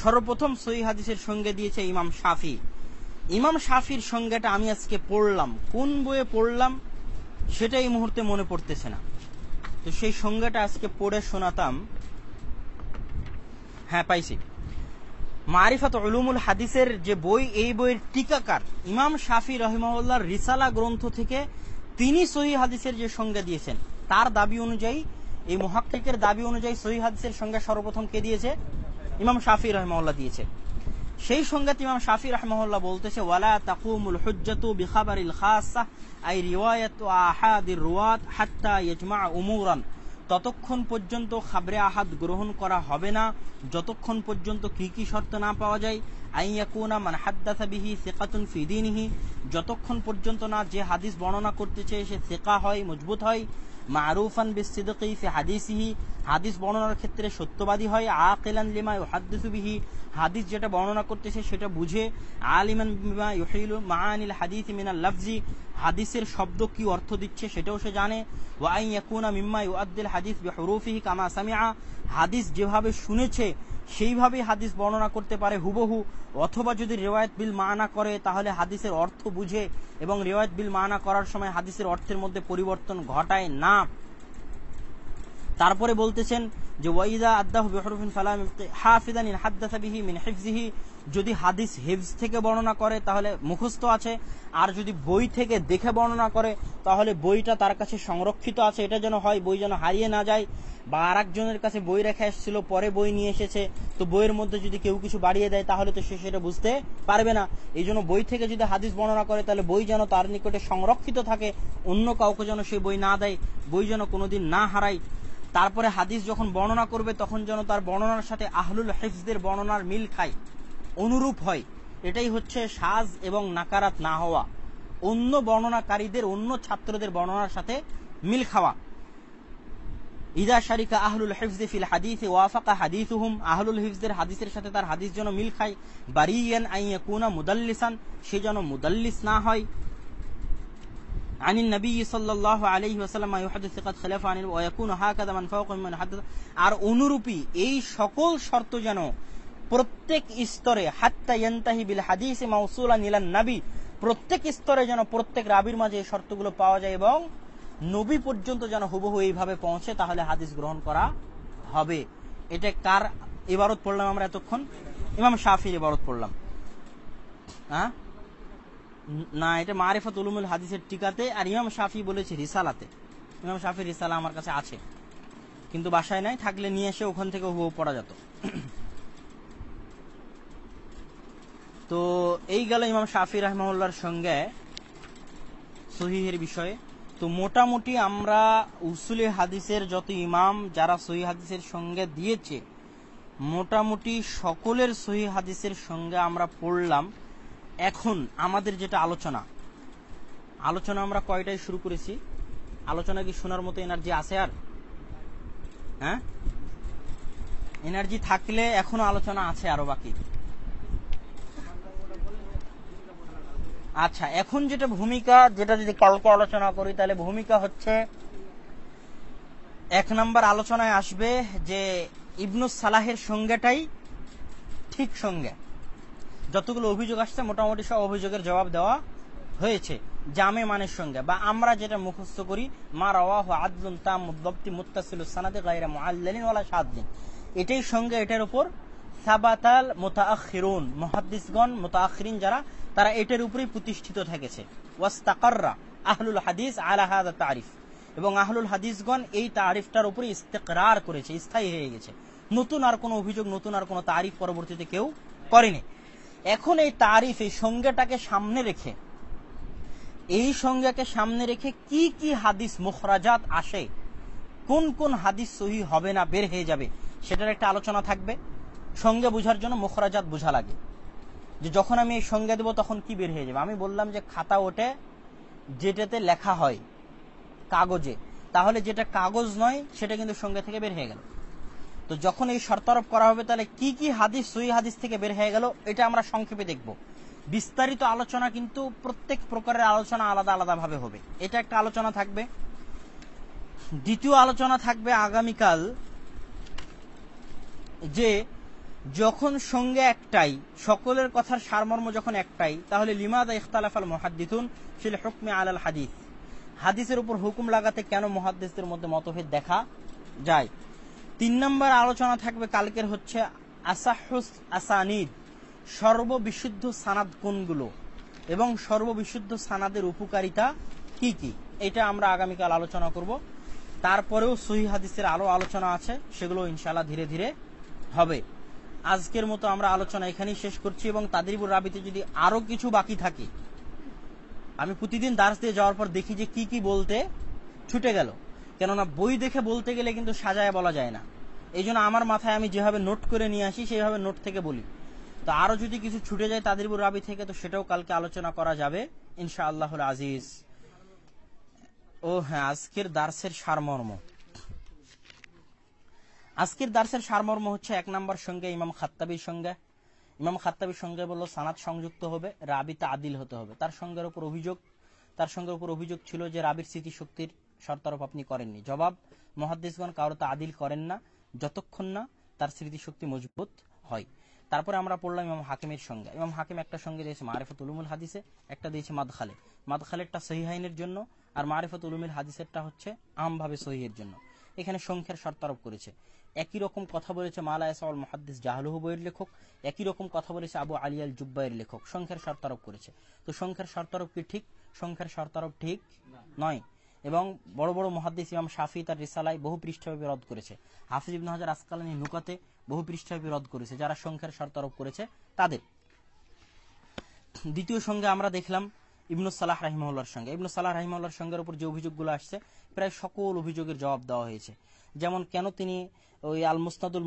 সর্বপ্রথম সই হাদিসের সঙ্গে দিয়েছে ইমাম শাফি। ইমাম শাফির সঙ্গেটা আমি আজকে পড়লাম। কোন বইয়ে পড়লাম? সেটা এই মুহূর্তে মনে পড়তেছে না। তো সেই সংজ্ঞাটা আজকে পড়ে শোনাতাম। হ্যাঁ পাইছি। মারিফাত উলুমুল হাদিসের যে বই, এই বইয়ের টিকাকার ইমাম শাফি রহিমাউল্লাহর রিসালা গ্রন্থ থেকে তিনি সহি হাদিসের যে সংজ্ঞা দিয়েছেন, তার দাবি অনুযায়ী, এই মহাক্কিকের দাবি অনুযায়ী সহি হাদিসের সংজ্ঞা সর্বপ্রথম কে দিয়েছে? ইমাম শাফি রহমাউল্লাহ দিয়েছে। সেই সংজ্ঞাতে ইমাম শাফি রহমাউল্লাহ বলতেছে, ওয়ালা তাকুমুল হুজ্জাতু বিখাবারিল খাসা আই রিওয়ায়াত আহাদির রুয়াত হাত্তা ইজমা উমুরান। ততক্ষণ পর্যন্ত খাবরে আহাদ গ্রহণ করা হবে না। যতক্ষণ পর্যন্ত কি কি শর্ত না পাওয়া যায় আইয়াকুনা মান হাদ্দাথা বিহি সিকাতুন ফি দীনিহি। যতক্ষণ পর্যন্ত না যে হাদিস বর্ণনা করতেছে সে সেকা হয়, মজবুত হয় মারুফান বিসিদকি ফি হাদিসিহি। হাদিস বর্ণনার ক্ষেত্রে সত্যবাদী হয়, আকেলান লিমা ইউহাদ্দিসু বিহি। হাদিস যেটা বর্ণনা করতেছে সেটা বুঝে। আলিমান বিমা ইউহিলু মাআনিল হাদিস মিনাল লাফজি। হাদিসের শব্দ কি অর্থ দিচ্ছে সেটাও সে জানে। ওয়াই ইয়াকুনা মিম্মা ইউআদ্দিল হাদিস বিহুরুফিহি কামা সামিআ। হাদিস যেভাবে শুনেছে সেইভাবে হাদিস বর্ণনা করতে পারে হুবহু, অথবা যদি রেওয়ায়ত বিল মানা করে, তাহলে হাদিসের অর্থ বুঝে এবং রেওয়ায়ত বিল মানা করার সময় হাদিসের অর্থের মধ্যে পরিবর্তন ঘটায় না। তারপরে বলতেছেন যে, ওয়াইদা আদাহ বিহরুফিন ফালাম হাফিদান হাদ্দাসাবিহি বিহি মিন হিফজিহি যদি হাদিস হিফজ থেকে বর্ণনা করে, তাহলে মুখস্থ আছে। আর যদি বই থেকে দেখে বর্ণনা করে, তাহলে বইটা তার কাছে সংরক্ষিত আছে। এটা যেন হয়, বই যেন হারিয়ে না যায়। বা আর একজনের কাছে বই রেখে এসেছিল, পরে বই নিয়ে এসেছে। তো বইয়ের মধ্যে যদি কেউ কিছু বাড়িয়ে দেয়, তাহলে তো সে সেটা বুঝতে পারবে না। এই জন্য বই থেকে যদি হাদিস বর্ণনা করে, তাহলে বই যেন তার নিকটে সংরক্ষিত থাকে। অন্য কাউকে যেন সে বই না দেয়, বই যেন কোনোদিন না হারায়। তারপরে হাদিস যখন বর্ণনা করবে, তখন যেন তার বর্ণনার সাথে আহলুল হিফজদের বর্ণনার মিল খায়। অনুরূপ হয় এটাই হচ্ছে সাজ এবং নাকারাত না হওয়া অন্য বর্ণনাকারীদের অন্য ছাত্রদের বর্ণনার সাথে মিল খাওয়া ইদা শারিকা আহলুল হিফজি ফিল হাদিসে ওয়াফাকা হাদিসুহুম আহলুল হিফজের হাদিসের সাথে তার হাদিস যেন মিল খায় বারিয়ান আইয়া কুনা মুদাল্লিসান সে যেন মুদাল্লিস না হয় عن النبي صلى الله عليه وسلم ما يحدث قد خلاف عن ويكون هكذا من فوق من حدث আর অনুরূপী এই সকল শর্ত যেন প্রত্যেক স্তরে, হাত্তা ইয়ান্তাহি বিল হাদিস মাউসুলান নিলান নবী, প্রত্যেক স্তরে যেন প্রত্যেক রাবির মাঝে এই শর্তগুলো পাওয়া যায় এবং নবী পর্যন্ত যেন হুবহু এইভাবে পৌঁছে, তাহলে হাদিস গ্রহণ করা হবে। এটা কার ইবারত পড়লাম আমরা এতক্ষণ? ইমাম শাফির ইবারত পড়লাম। হ্যাঁ? না, এটা মারিফাত উলুমুল হাদিসের টিকাতে, আর ইমাম শাফি বলেছে রিসালাতে। ইমাম শাফির রিসালা আমার কাছে আছে। কিন্তু বাসায় নাই, থাকলে নিয়ে এসে ওখান থেকে হুবহু পড়া যেত। তো এই গেল ইমাম শাফি রহমাউল্লার সঙ্গে সহিহের বিষয়ে। তো মোটামুটি আমরা উসুলে হাদিসের যত ইমাম যারা সহি হাদিসের সঙ্গে দিয়েছে, মোটামুটি সকলের সহি হাদিসের সঙ্গে আমরা পড়লাম। এখন আমাদের যেটা আলোচনা আলোচনা আমরা কয়টায় শুরু করেছি? আলোচনা কি শোনার মতো এনার্জি আছে আর? হ্যাঁ? এনার্জি থাকলে এখনও আলোচনা আছে আরও বাকি। আচ্ছা এখন যেটা ভূমিকা, যেটা যদি কালকে আলোচনা করি, তাহলে ভূমিকা হচ্ছে এক নম্বর আলোচনায় আসবে যে ইবনুস সালাহের সঙ্গেটাই ঠিক সঙ্গে। যতগুলো অভিযোগ আসছে, মোটামুটি সব অভিযোগের জবাব দেওয়া হয়েছে, জামে মানের সঙ্গে। বা আমরা যেটা মুখস্থ করি, মা রাওয়াহু আদলুন তাম শাদদিন এটাই সঙ্গে, এটার উপর সাবাতাল মুতাআখিরুন, মুহাদ্দিসগণ, মুতাআখিরিন যারা তারা এটার উপরেই প্রতিষ্ঠিত থেকেছে। ওয়াস্তাকাররা আহলুল হাদিস আলা হাদা তারিফ। এবং আহলুল হাদিসগণ এই তারিফটার উপরে ইস্তেকরার করেছে, স্থায়ী হয়ে গেছে। নতুন আর কোনো অভিযোগ, নতুন আর কোনো তারিফ পরবর্তীতে কেউ করেনি। এখন এই তারিফ, এই সংজ্ঞাটাকে সামনে রেখে, এই সংজ্ঞাকে সামনে রেখে কি কি হাদিস মুখরাজাত আসে, কোন কোন হাদিস সহি হবে না, বের হয়ে যাবে, সেটার একটা আলোচনা থাকবে। সঙ্গে বোঝার জন্য মুখরাজাত বোঝা লাগে। যে যখন আমি এই সংজ্ঞা দেবো, তখন কি বের হয়ে যাবে? আমি বললাম যে খাতা ওঠে যেটাতে লেখা হয়, কাগজে। তাহলে যেটা কাগজ নয়, সেটা কিন্তু সংজ্ঞা থেকে বের হয়ে গেল। তো যখন এই শর্তারোপ করা হবে, তাহলে কি কি হাদিস, সহি হাদিস থেকে বের হয়ে গেল, এটা আমরা সংক্ষেপে দেখব। বিস্তারিত আলোচনা কিন্তু প্রত্যেক প্রকারের আলোচনা আলাদা আলাদা ভাবে হবে। এটা একটা আলোচনা থাকবে। দ্বিতীয় আলোচনা থাকবে আগামীকাল যে যখন সঙ্গে একটাই, সকলের কথার সারমর্ম যখন একটাই, তাহলে লিমাদা ইখতালাফ আল মহাদ্দিতুন ফিল হুকমে আলাল হাদিস। হাদিসের উপর হুকুম লাগাতে কেন মহাদ্দিসদের মধ্যে মতভেদ দেখা যায়? তিন নম্বর আলোচনা থাকবে কালকের হচ্ছে আসাহুস আসানিদ, সর্ববিশুদ্ধ সানাদ কোনগুলো এবং সর্ববিশুদ্ধ সানাদের উপকারিতা কি কি? এটা আমরা আগামীকাল আলোচনা করব। তারপরেও সহি হাদিসের আরও আলোচনা আছে, সেগুলো ইনশাল্লাহ ধীরে ধীরে হবে। আজকের মতো আমরা আলোচনা এখানেই শেষ করছি এবং তাদেরপুর রাবিতে যদি আরও কিছু বাকি থাকে, আমি প্রতিদিন দার্স দিয়ে যাওয়ার পর দেখি যে কি কি বলতে ছুটে গেল। কেননা বই দেখে বলতে গেলে কিন্তু সাজায় বলা যায় না। এই জন্য আমার মাথায় আমি যেভাবে নোট করে নিয়ে আসি, সেইভাবে নোট থেকে বলি। তো আরও যদি কিছু ছুটে যায় তাদেরপুর রাবি থেকে, তো সেটাও কালকে আলোচনা করা যাবে ইনশা আল্লাহুল আজিজ। ও হ্যাঁ আজকের দার্সের সারমর্ম। আজকের দার্সের সারমর্ম হচ্ছে এক নম্বর সঙ্গে ইমাম খাত্তাবির সঙ্গে। ইমাম খাত্তাবির সঙ্গে বলল সানাত সংযুক্ত হবে, রাবিতে আদিল হতে হবে। তার সঙ্গের উপর অভিযোগ, তার সঙ্গে উপর অভিযোগ ছিল যে রাবির স্মৃতিশক্তির শর্তারোপ আপনি করেননি। জবাব, মহাদ্দেশগণ কারও তা আদিল করেন না, যতক্ষণ না তার স্মৃতিশক্তি মজবুত হয়। তারপরে আমরা পড়লাম ইমাম হাকিমের সঙ্গে। ইমাম হাকিম একটা সঙ্গে দিয়েছে মারিফত উলুমুল হাদিসে, একটা দিয়েছে মাদখালে। মাদখালেরটা সহিহাইনের জন্য আর মারিফত উলুমুল হাদিসেরটা হচ্ছে আমভাবে সহিহের জন্য। এখানে সংখ্যার শর্তারোপ করেছে। একই রকম কথা বলেছে মালা এসাউল মহাদ্দিস জাহলুহ বইয়ের লেখক, একই রকম কথা বলেছে আবু আলী আল জুব্বাইয়ের লেখক। সংখ্যার শর্তারোপ করেছে। তো সংখ্যার শর্তারোপ কি ঠিক? সংখ্যার শর্তারোপ ঠিক নয়। এবং বড় বড় মহাদ্দিস ইমাম শাফি তার রিসালায় বহু পৃষ্ঠভাবে রদ করেছে। হাফিজ ইবন হাজার আসকালানি নুকাতে বহু পৃষ্ঠভাবে রদ করেছে, যারা সংখ্যার শর্তারোপ করেছে তাদের। দ্বিতীয় সঙ্গে আমরা দেখলাম ইবনু সালাহ রাহিমউল্লার সঙ্গে। ইবনু সালাহ রাহিমউল্লার সঙ্গের উপর যে অভিযোগগুলো আসছে প্রায় সকল অভিযোগের জবাব দেওয়া হয়েছে। যেমন, কেন তিনি ওই আল মুস্তাদুল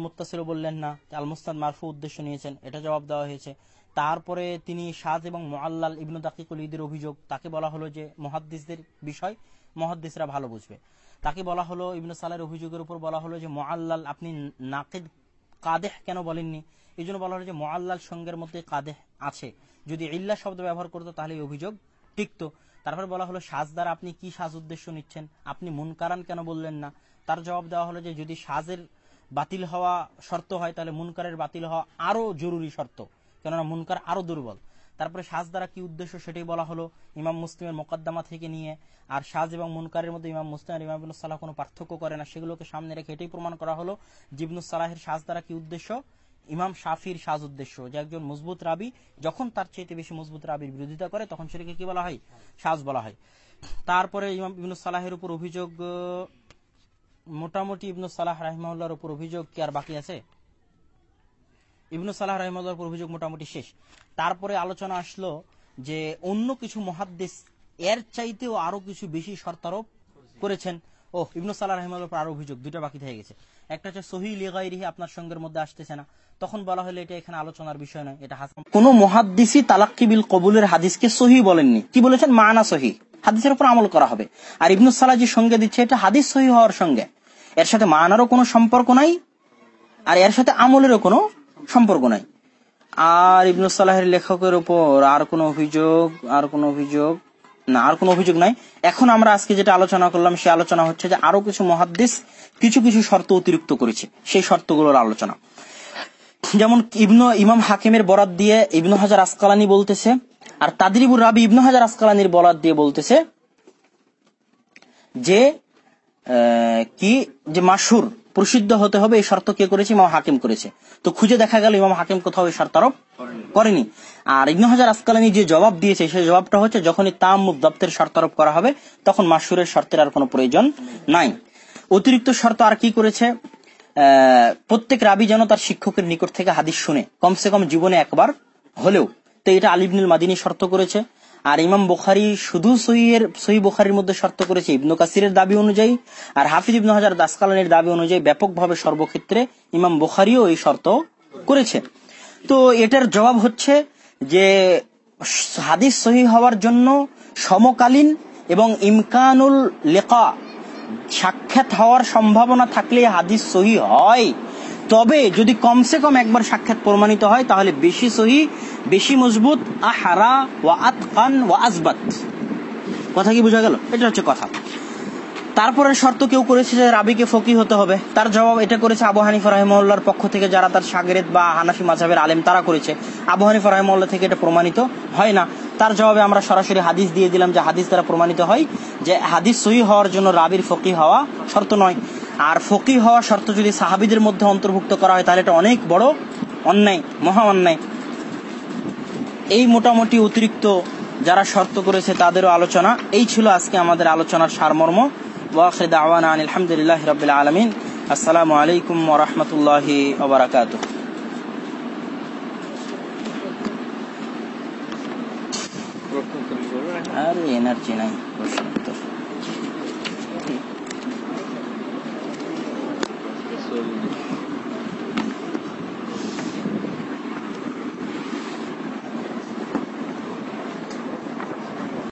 বললেন না আল মুস্তাদ মারফু উদ্দেশ্য নিয়েছেন, এটা জবাব দেওয়া হয়েছে। তারপরে তিনি সাদ এবং মোয়াল্লাল ইবনু দাকিকুল ঈদের অভিযোগ, তাকে বলা হলো যে মহাদ্দিসদের বিষয়, মহাদ্দিসরা ভালো বুঝবে। তাকে বলা হলো, ইবনু সালের অভিযোগের উপর বলা হলো যে মোয়াল্লাল আপনি নাকিদ, কাদেহ কেন বলেননি? এই জন্য বলা হলো যে মোয়াল্লাল সঙ্গের মধ্যে কাদেহ আছে। যদি ইল্লা শব্দ ব্যবহার করতো, তাহলে এই অভিযোগ টিকতো। তারপরে বলা হলো সাজ দ্বারা আপনি কি সাজ উদ্দেশ্য নিচ্ছেন? আপনি মুনকারান কেন বললেন না? তার জবাব দেওয়া হলো যে, যদি সাজের বাতিল হওয়া শর্ত হয়, তাহলে মুনকারের বাতিল হওয়া আরও জরুরি শর্ত। কেননা মুনকার আরও দুর্বল। তারপরে সাজ দ্বারা কি উদ্দেশ্য সেটাই বলা হলো, ইমাম মুসলিমের মোকদ্দমা থেকে নিয়ে, আর সাজ এবং মুনকারের মধ্যে ইমাম মুসলিম আর ইমাম সালাহ কোনো পার্থক্য করে না, সেগুলোকে সামনে রেখে এটাই প্রমাণ করা হলো জিবনুস সালাহের সাজ দ্বারা কি উদ্দেশ্য ইমাম শাফির সাজ উদ্দেশ্য। যে একজন মজবুত রাবি যখন তার চাইতে বেশি মজবুত রাবির বিরোধিতা করে, তখন সেটাকে কি বলা হয়? সাজ বলা হয়। তারপরে ইমাম ইবনুস সালাহের উপর অভিযোগ, মোটামুটি ইবনুস সালাহ রাহিমাউল্লাহর উপর অভিযোগ কি আর বাকি আছে? ইবনু সালাহ রহমতুল্লাহর উপর অভিযোগ মোটামুটি শেষ। তারপরে আলোচনা আসলো যে অন্য কিছু মহাদ্দেশ এর চাইতেও আরও কিছু বেশি শর্তারোপ করেছেন। ও ইবনু সালাহ রহমতুল্লাহ উপর আরও অভিযোগ দুটা বাকি থেকে গেছে। একটা হচ্ছে সহি লিগাইরিহি আপনার সঙ্গের মধ্যে আসতেছে না। তখন বলা হলো এটা এখানে আলোচনার বিষয় নয়, এটা হাসান। কোন মহাদ্দিসি তালাক্কি বিল কবুলের হাদিসকে সহি বলেননি। কি বলেছেন? মানা সহি হাদিসের উপর আমল করা হবে। আর ইবনু সালাহ যে সঙ্গে দিচ্ছে, এটা হাদিস সহি হওয়ার সঙ্গে। এর সাথে মানারও কোনো সম্পর্ক নাই, আর এর সাথে আমলেরও কোনো সম্পর্ক নাই। আর ইবনু সালাহের লেখকের উপর আর কোনো অভিযোগ, আর কোনো অভিযোগ না, আর কোনো অভিযোগ নাই। এখন আমরা আজকে যেটা আলোচনা করলাম, সে আলোচনা হচ্ছে যে আরও কিছু মহাদ্দেশ কিছু কিছু শর্ত অতিরিক্ত করেছে। সেই শর্তগুলোর আলোচনা। যেমন ইবনু, ইমাম হাকিমের বরাত দিয়ে ইবনু হাজার আসকালানি বলতেছে, আর তাদরিবুর রাবি ইবনু হাজার আসকালানির বরাত দিয়ে বলতেছে যে কি? যে মাসুর প্রসিদ্ধ হতে হবে এই শর্ত কে করেছে? ইমাম হাকিম করেছে। তো খুঁজে দেখা গেল ইমাম হাকিম কোথাও এই শর্ত আরোপ করেনি। আর ইবনু হাজার আসকালানি যে জবাব দিয়েছে সেই জবাবটা হচ্ছে যখনই তাম মুদ্দাপ্তের শর্ত আরোপ করা হবে তখন মাসুরের শর্তের আর কোনো প্রয়োজন নাই। অতিরিক্ত শর্ত আর কি করেছে? আহ, প্রত্যেক রাবি যেন তার শিক্ষকের নিকট থেকে হাদিস শুনে কমসে কম জীবনে একবার হলেও। তো এটা আলিবনুল মাদিনী শর্ত করেছে। আর ইমাম বুখারি শুধু সহিয়ের সহি বুখারির মধ্যে শর্ত করেছে। ইবনু কাসিরের দাবি অনুযায়ী আর হাফিজ ইবনু হাজার দাসকালানের দাবি অনুযায়ী ব্যাপকভাবে সর্বক্ষেত্রে ইমাম বুখারিও এই শর্ত করেছে। তো এটার জবাব হচ্ছে যে, হাদিস সহি হওয়ার জন্য সমকালীন এবং ইমকানুল লেখা সাক্ষাৎ হওয়ার সম্ভাবনা থাকলে হাদিস সহি হয়। তবে যদি কমসে কম একবার সাক্ষাৎ প্রমাণিত হয়, তাহলে বেশি সহি বেশি মজবুত, আহারা ওয়া আতকান ওয়া আজবাত। কথা কি বোঝা গেল? এটা হচ্ছে কথা। তারপরে শর্ত কেউ করেছে যে রাবিকে ফকি হতে হবে। তার জবাব এটা করেছে আবু হানিফা রহমউল্লাহর পক্ষ থেকে যারা তার সাগরেদ বা হানাফি মাঝাবের আলেম, তারা করেছে। আবু হানিফা রহমউল্লাহ থেকে এটা প্রমাণিত হয় না। তার জবাবে আমরা সরাসরি হাদিস দিয়ে দিলাম যে হাদিস দ্বারা প্রমাণিত হয় যে হাদিস সহি হওয়ার জন্য রাবির ফকি হওয়া শর্ত নয়। আর ফকি হওয়া শর্ত যদি সাহাবিদের মধ্যে অন্তর্ভুক্ত করা হয়, তাহলে এটা অনেক বড় অন্যায়, মহা অন্যায়। এই মোটামুটি অতিরিক্ত যারা শর্ত করেছে তাদেরও আলোচনা। এই ছিল আজকে আমাদের আলোচনার সারমর্ম। ওয়াখির দাওয়ানা আনিল আলহামদুলিল্লাহ রাব্বিল আলমিন। আসসালামু আলাইকুম ওয়া রাহমাতুল্লাহি ওয়া বারাকাতুহু। আর এনার্জি নাই।